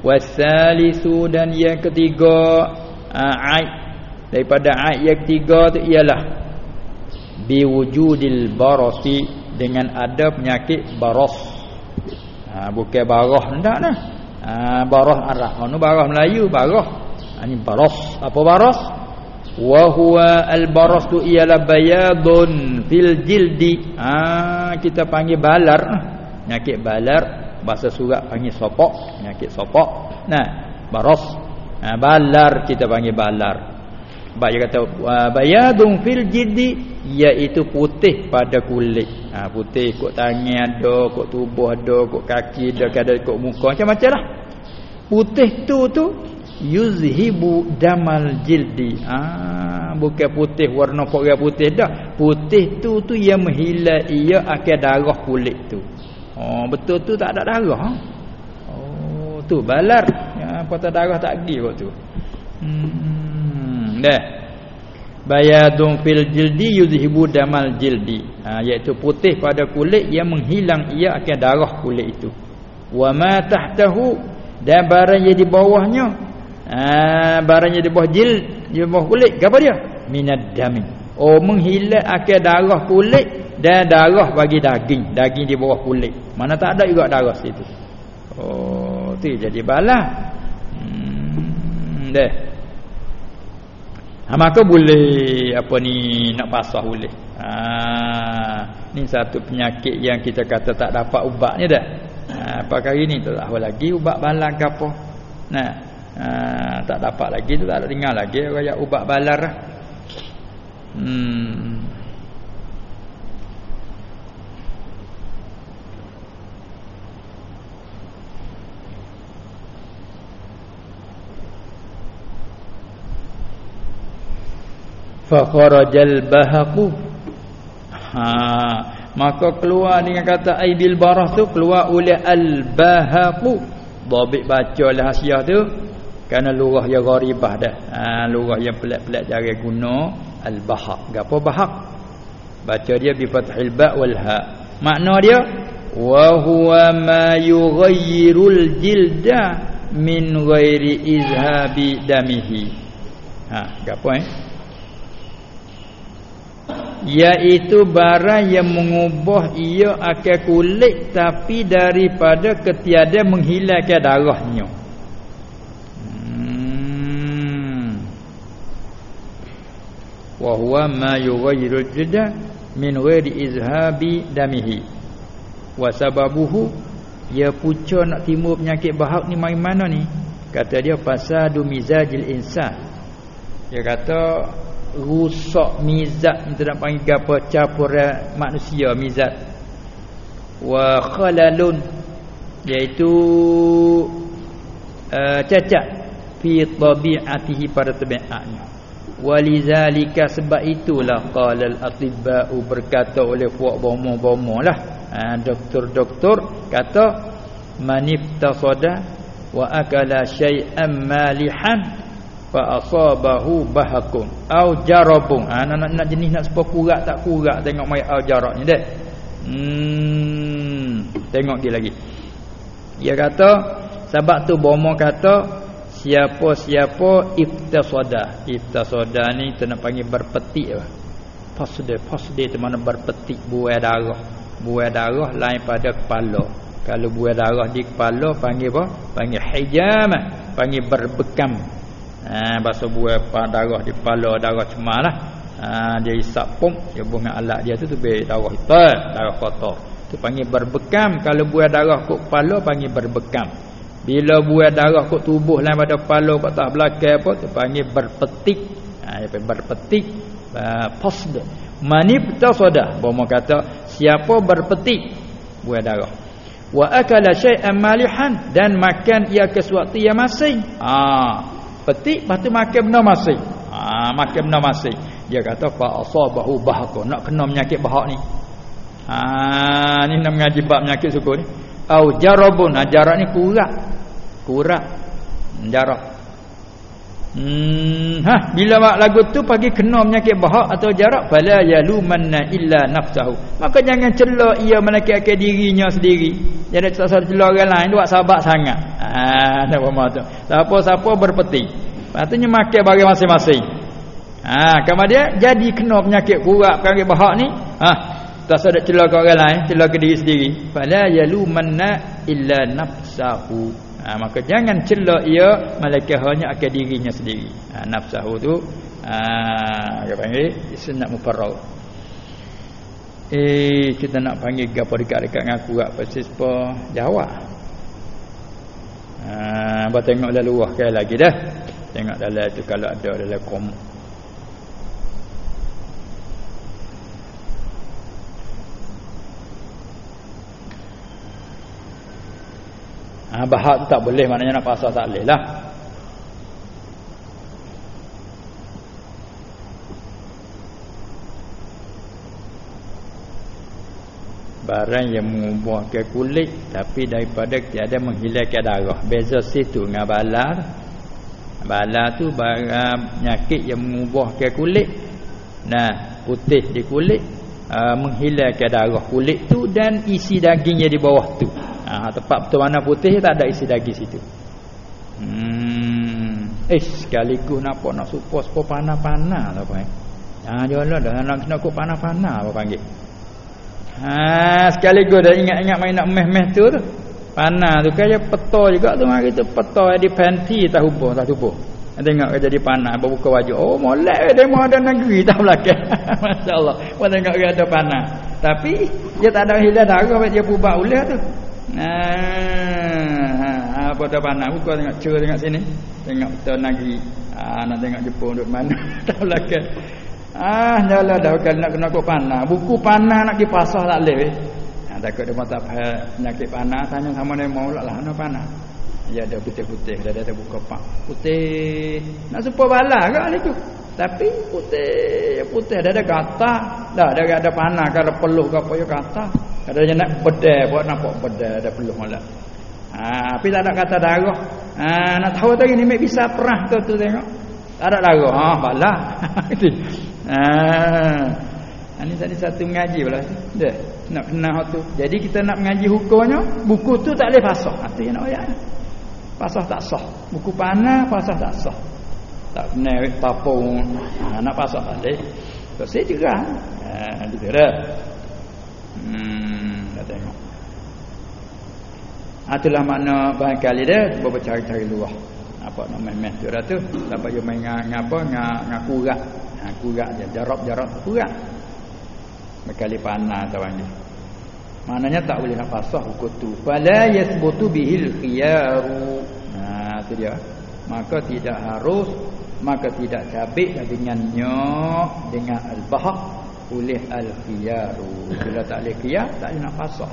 Wasalisu dan yang ketiga ha, aib daripada aib yang ketiga tu ialah bi wujudil barasi dengan ada penyakit baros. Ha bukan barah ndak nah. Ha barah Arab. Anu barah Melayu barah. Ha ni baros. Apa baros? Wa huwa tu ialah bayadun fil jildi. Ha kita panggil balar. Penyakit balar bahasa surat panggil sopok. Penyakit sopok. Nah baras ha, balar kita panggil balar. Sebab dia kata bayadun fil jildi iaitu putih pada kulit. Ha, putih kok tangan ada kok tubuh ada kok kaki ada kok muka. Macam-macam lah. Putih tu tu yuzhibu damal jildi. Ah bukan putih warna pokok putih dah. Putih tu tu yang menghilang ia akan darah kulit tu. Oh betul tu tak ada darah ha? oh tu balar. Ya patah darah tak pergi waktu hmm dah. Bayadun fil jildi yuzhibu damal jildi. Ha, iaitu putih pada kulit yang menghilang ia akan darah kulit itu. Wa ma tahtahu dan barang yang di bawahnya Ah barangnya di bawah jil, di bawah kulit, apa dia? Minad dami. Oh menghilang akal darah kulit dan darah bagi daging, daging di bawah kulit. Mana tak ada juga darah situ. Oh, tu jadi bala. Hmm, deh. Ha, maka boleh apa ni nak pasah boleh. Ha, ni satu penyakit yang kita kata tak dapat ubatnya dah. Ha, apa kali ni tak tahu lagi ubat balang ke apa. Nah, ha, tak dapat lagi tu tak ada dengar lagi. Raya ubat balar lah. hmm. Fa kharajal bahaqu ha maka keluar dengan kata aibil barah tu keluar oleh al bahaqu dhabit baca lah hasiah tu kerana lurah yang gharibah dah. Ha, lurah yang pelat-pelat cara guna al-bahaq. Gapo bahaq? Baca dia bi fathil ba wal ha. Makna dia wa huwa ma yughayyirul jilda min ghairi izhabi damihi. Ha, gapo eh? Iaitu barang yang mengubah ia akan kulit Tapi daripada ketiada menghilangkan darahnya hmm. Wahuwa ma yughayirul jeda Min ghairi izhabi damihi. Wasababuhu Ya pucuk nak timbul penyakit bahak ni Mari mana ni? Kata dia pasadu mizajil insan. Dia kata rusak mizat kita nak panggil apa? Campur manusia mizat. Wa khalalun iaitu uh, cacat fi tabi'atihi pada tabiatnya walizalika sebab itulah qala al-atibba'u berkata oleh puak bomo-bomo lah ha, doktor-doktor kata maniftasada wa akala syai'an malihan fa asabahu bahakun. Au jarabun. Ha nak, nak, nak jenis nak sepa kurat tak kurat tengok mai au jarak ni dek. Hmm tengok dia lagi. Dia kata sebab tu bomo kata siapa-siapa iftasada iftasada ni kita nak panggil berpetik apa? Fasde fasde tu mana berpetik buai darah. Buai darah lain pada kepala. Kalau buai darah di kepala panggil apa? Panggil hijama. Panggil berbekam. Ha, Bahasa buah darah di kepala Darah cemalah ha, Dia isap pum Dia bunga alat dia tu tu Darah hitam Darah kotor. Tu panggil berbekam. Kalau buah darah kot kepala Panggil berbekam Bila buah darah kot tubuh Lain pada kepala Patah belakang apa tu Panggil berpetik. Ha, Dia berpetik. Uh, Posd Manipta soda. Bomo kata Siapa berpetik? Buah darah. Wa akala syai'an malihan. Dan makan ia ke suatu yang masing. Ah petik lepas tu makan benda masing. Ha, makan benda masing. Dia kata fa asabahu bahqa nak kena penyakit bahak ni. Ha ni nak mengaji bab penyakit suku ni au jarabun jarak ni kurat kurat jarak Hmm, ha bila mak lagu tu pagi kena penyakit bahak atau jarak fala yalumanna illa nafsahu. Maka jangan celak ia melaki dirinya sendiri. Jangan tak celak orang lain buat sahabat sangat. Ha apa maksud? Siapa-siapa berpeti. Patutnya makan bagi masing-masing. Ha kemudian jadi kena penyakit kurat penyakit bahak ni, ha tak sadar celak orang lain, celak diri sendiri. Fala yalumanna illa nafsahu. Ha, maka jangan celak ia malaikat hanya akan dirinya sendiri. Ha, nafsahu tu ah ha, panggil sunat mufarrad. Eh kita nak panggil gapo dekat-dekat dengan aku gak persis apa jawab ah ha, tengok luar sekali lagi dah. Tengok dalam tu kalau ada dalam ha, Bahak tu tak boleh Maknanya nak pasal tak boleh lah. Barang yang mengubahkan kulit Tapi daripada tiada menghilangkan darah. Beza situ dengan balar. Balar tu barang penyakit yang mengubahkan kulit. Nah putih di kulit uh, Menghilangkan darah kulit tu Dan isi dagingnya di bawah tu ha, Tempat mana putih Tak ada isi daging situ hmm. Eh sekaligus nampak Nak supos po panah-panah lah, apa, eh? Ha, jualah dah nak kena kok panah-panah apa panggil. Ha sekaligus dah ingat-ingat main nak meh-meh tu tu. Panah tu kaya peta juga tu mari tu peta di panti tak hubung tak tubuh. Tengok jadi panah berbuka wajah. Oh molek mau ada negeri tak belakang. [LAUGHS] Masya-Allah. Mau tengok dia ada panah. Tapi dia tak ada hilang darah dia pubak ulah tu. Nah, apa dah panah buka tengok cer tengok sini. Tengok kita lagi. Ah nak tengok Jepun duduk mana. [LAUGHS] tak belakang. Ah jalan dah kalau nak kena kok panah. Buku panah nak dipasah tak leh. Ha, takut dia mata penyakit panah tanya sama dia mau lah ana panah. Ya ada putih-putih dah ada buka pak. Putih. Nak sepa bala ke tu? Tapi putih, putih dah ada kata. Dah ada ada panah kalau peluh ke apa ya kata. Katanya nak bedai buat nampak bedai ada peluh malah. Ha, tapi tak ada kata darah. Ha, nak tahu tadi ni mek bisa perah tu tu tengok. Tak ada darah. Ha, balah. [LAUGHS] ha. Ini tadi satu mengaji pula. Dah, nak kenal tu. Jadi kita nak mengaji hukumnya, buku tu tak boleh pasah. Itu yang nak ayat. Pasah tak sah. Buku panah pasah tak sah. Tak kena tapung. Ha, nak pasah tak boleh. Juga. Ha, Ha gitu dah. Hmm, dah tengok. Itulah makna bahan kali dia cuba cari-cari luah. Apa nak main-main tu dah tu. Tak payah main ngapa ngak kurat. Ha kurat je jarab-jarab kurat. Berkali panah tu panggil. Maknanya tak boleh nak fasah hukum tu. Fala yasbutu bihil khiyaru. Nah, tu dia. Maka tidak harus maka tidak cabik dengannya dengan al-bahq oleh al-khiyaru. Bila tak boleh khiyar, tak boleh nak fasah.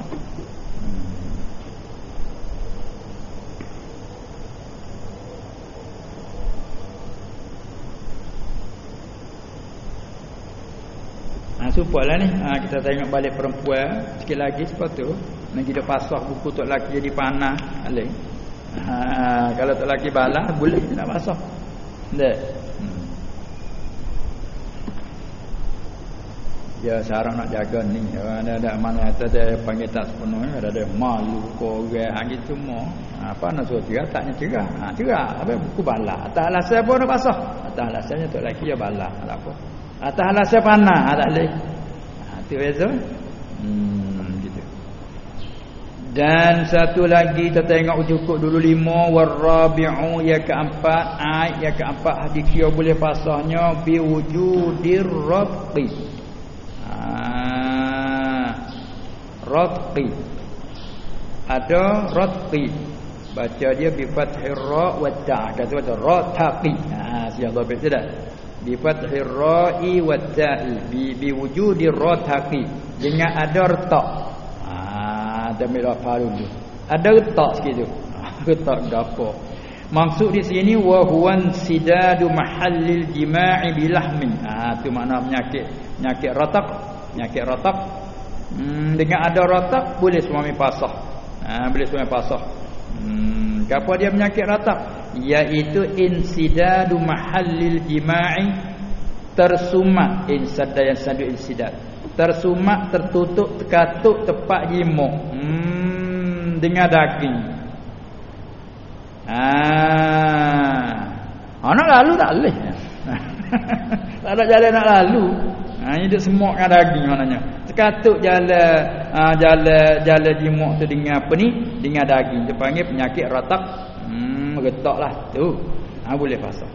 Ha, sumpahlah ni. Ha, kita tengok balik perempuan. Sikit lagi sepatu. Nanti kita pasah buku tu lelaki jadi panah. Ha, kalau tu lelaki balas, boleh nak pasah. Tak? Hmm. Ya sekarang nak jaga ni ada ada mana ada ada panggil tak sepenuhnya ada ada malu kau orang ha, gitu semua apa nak suruh cerah taknya cerah ha, cerah apa buku bala tak alasan pun nak basah tak alasannya tu lagi ya bala tak apa Atas alasan panah ha, tak boleh. Ha tu beza. Hmm gitu. Dan satu lagi kita tengok cukup dulu lima warabi'u ya keempat ayat ya keempat hadis kia boleh pasahnya bi wujudir rabbi. Ha rabbi. Ada rabbi. Baca dia bi fathir ra wa ta. Kata baca ra taqi. Ha siapa betul tak? Bi fathir ra'i wa ta'i bi bi wujudir rataqi dengan ada retak. Ah ada mira faru tu. Ada retak sikit tu. [LAUGHS] Retak gapo maksud di sini wa huwan sidadu mahallil jima'i bilahmin ah tu makna penyakit. Penyakit ratak. Penyakit ratak. Hmm, dengan ada ratak boleh suami pasah. Ah boleh suami pasah. Hmm gapo dia penyakit ratak yaitu insidadu mahallil jima'i tersumak insada yang sadu insidad. Tersumak tertutup terkatuk tempat jimuk. Hmm dengan daging. Ah anak lalu tak boleh. [LAUGHS] Tak ada jalan nak lalu. Ha hidup semua dengan daging maknanya. Terkatuk jalan ha, jalan jalan jimuk tu dengan apa ni? Dengan daging. Dia panggil penyakit ratak retaklah tu. Ha boleh pasal.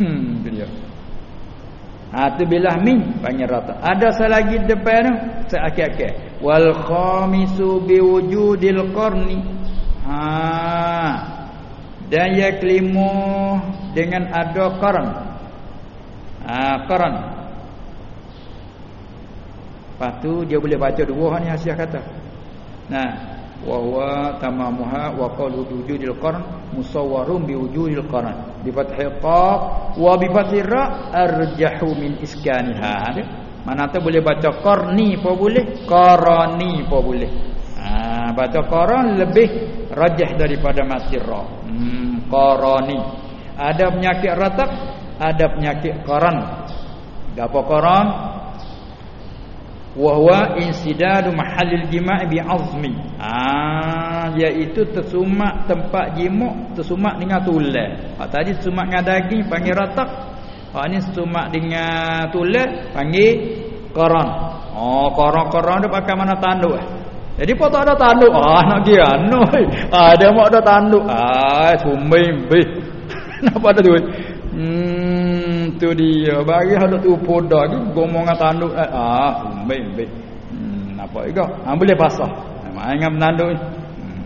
Hmm, hmm. Ha tu bilah min panggil rata. Ada satu lagi depan tu, seakhir-akhir. Wal khamisu biwujudil qarni. Ha. Dan yang kelima dengan ada qaran. Ha qaran. Lepas tu dia boleh baca dua ni Hasiah kata. Nah, wa huwa tamamuha wa qalu wujudil qarn musawwarun bi wujudil qarn. Bi fathil qaf wa bi fathir ra arjahu min iskaniha. Mana tu boleh baca qarni apa boleh qarani apa boleh. Ha baca qaran lebih rajah daripada masir ra. Hmm qarani. Ada penyakit ratak ada penyakit qaran gapo qaran wa huwa insidadu mahallil jima' bi azmi. Ah iaitu tersumak tempat jimuk tersumak dengan tulang ha tadi tersumak dengan daging panggil ratak. Ha ni tersumak dengan tulang panggil qaran oh qaran-qaran dia pakai mana tanduk jadi apa tak ada tanduk. Ah nak dia anu dia mau ada tanduk. Ah sumbing be napa ada tu? Hmm tu dia bagi hal tu poda ni gomongan tanduk eh. ah baik baik. Hmm apa juga? Ha boleh basah. Main dengan menanduk ni. Hmm.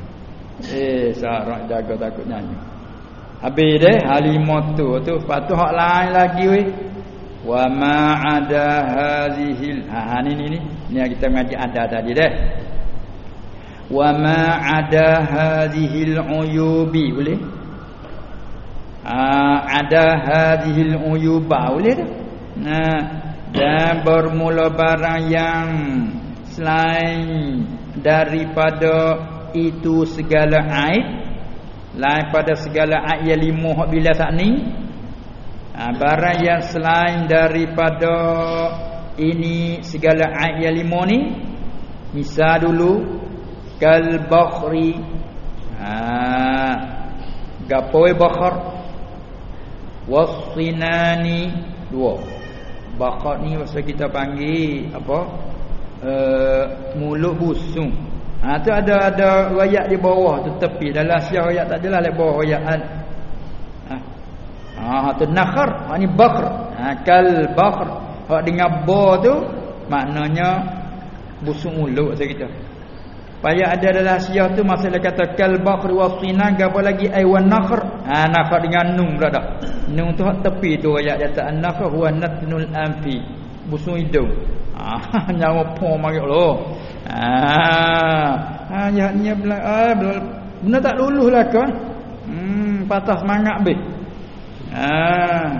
Eh sarak jaga takut nyanyi. Habis deh halimah tu tu sepatu hak lain lagi weh. Wa ma ada hadhil ha, ha ni ni ni ni yang kita mengaji ada tadi deh. Wa ma ada hadhil uyubi boleh? Uh, ada hadhil uyuba. Boleh tak? Nah dan bermula barang yang selain daripada itu segala aib lain pada segala aib yang lima bila saat ni uh, barang yang selain daripada ini segala aib yang lima ni misal dulu kal bakhri ha gapoe bakhar wasinani dua Bakat ni masa kita panggil apa? Uh, mulut busung. Ha tu ada ada rakyat di bawah tu tepi dalam siar rakyat tak adalah lek bawah rakyat. Ha. Ha tu nakhar, ha ni bakr. Ha kal bakr. Hak dengan ba tu maknanya busung mulut kita. Payah ada dalam siar tu masalah kata kal bakr wa sinan gapo lagi aywan nakhr. Ha nakhar dengan nun pula dah. Nun tu hak tepi tu rakyat kata an-nakhr huwa natnul anfi. Busung hidung. Ha [LAUGHS] nyawa pom mari Allah. Ah, ha ayatnya bela ah benar tak luluh lah kan? Hmm, patah semangat be. Ah.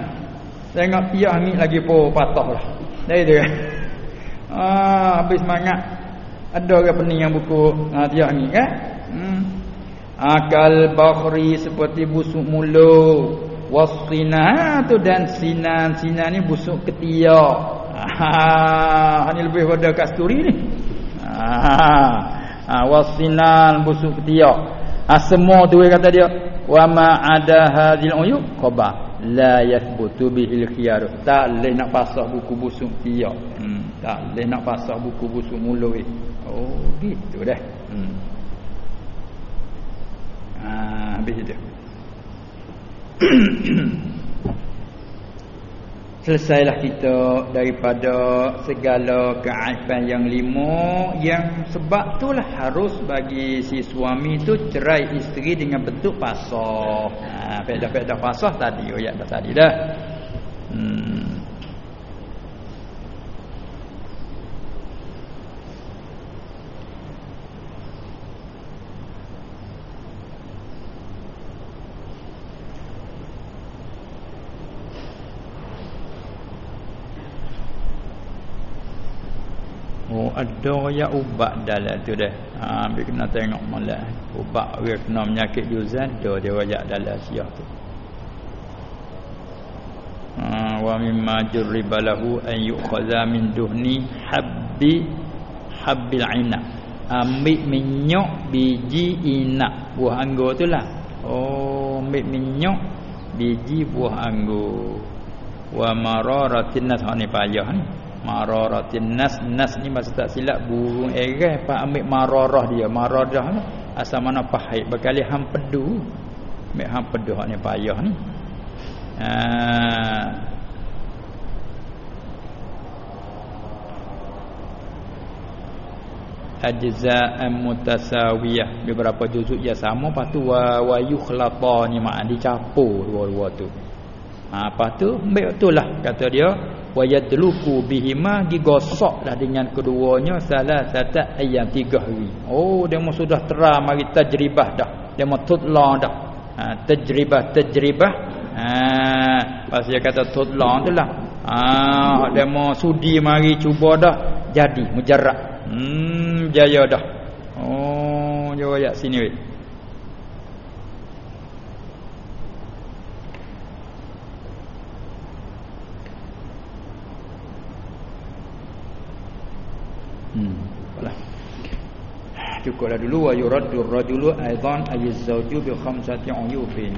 Tengok piah ni lagi po patah lah. Dah itu kan. Ah, [LAUGHS] habis semangat. Ada ke pening yang buku ah tiah ni kan? Hmm. Akal bakhri seperti busuk mulu. Wasina tu dan sinan sinan ni busuk ketiak. Ah, ini lebih pada kasturi ni. Ah, ha, wasinan busuk ketiak. Ha, semua tu kata dia wa ma ada hadil uyub qaba la yathbutu bihil khiyar. Tak leh nak pasah buku busuk ketiak. Hmm, tak leh nak pasah buku busuk mulut. Oh, gitu dah. Hmm. Ah, habis itu. [CLEARS THROAT] Selesailah kita daripada segala keaiban yang lima Yang sebab itulah harus bagi si suami tu cerai isteri dengan bentuk pasah ha, Pedah-pedah pasah tadi, oh ya dah tadi dah hmm. Ada ya ubat dalam tu dah. Ha ambil kena tengok malah. Ubat dia kena penyakit juzan ada dia wajak dalam siah tu. Ha wa mimma jurribalahu an yukhadha min duhni habbi habbil ina. Ambil minyak biji inak buah anggur tu lah. Oh ambil minyak biji buah anggur. Wa mararatin nas ni payah ni mararatin nas nas ni maksud tak silap burung erat pak ambil mararah dia. Mararah ni asal mana pahit. Berkali ham pedu. Ambil ham pedu ni payah ni. Ha. Ajza'an mutasawiyah. Beberapa juzuk ya sama patu wa wa yukhlata ni mak dicampur dua-dua tu. Ha apa tu ambil betul lah kata dia wa yadluku bihima digosoklah dengan keduanya salah satu ayam tiga hari. Oh dia sudah terang mari tajribah dah. Dia mau tutlang dah. Ha, tajribah tajribah. Ha pas dia kata tutlang tu lah ha dia mau sudi mari cuba dah. Jadi mujarrad hmm jaya dah. Oh ayat sini weh cukuplah dulu wa yuraddu ar-rajulu aidan ayyiz zawju bi khamsati uyubin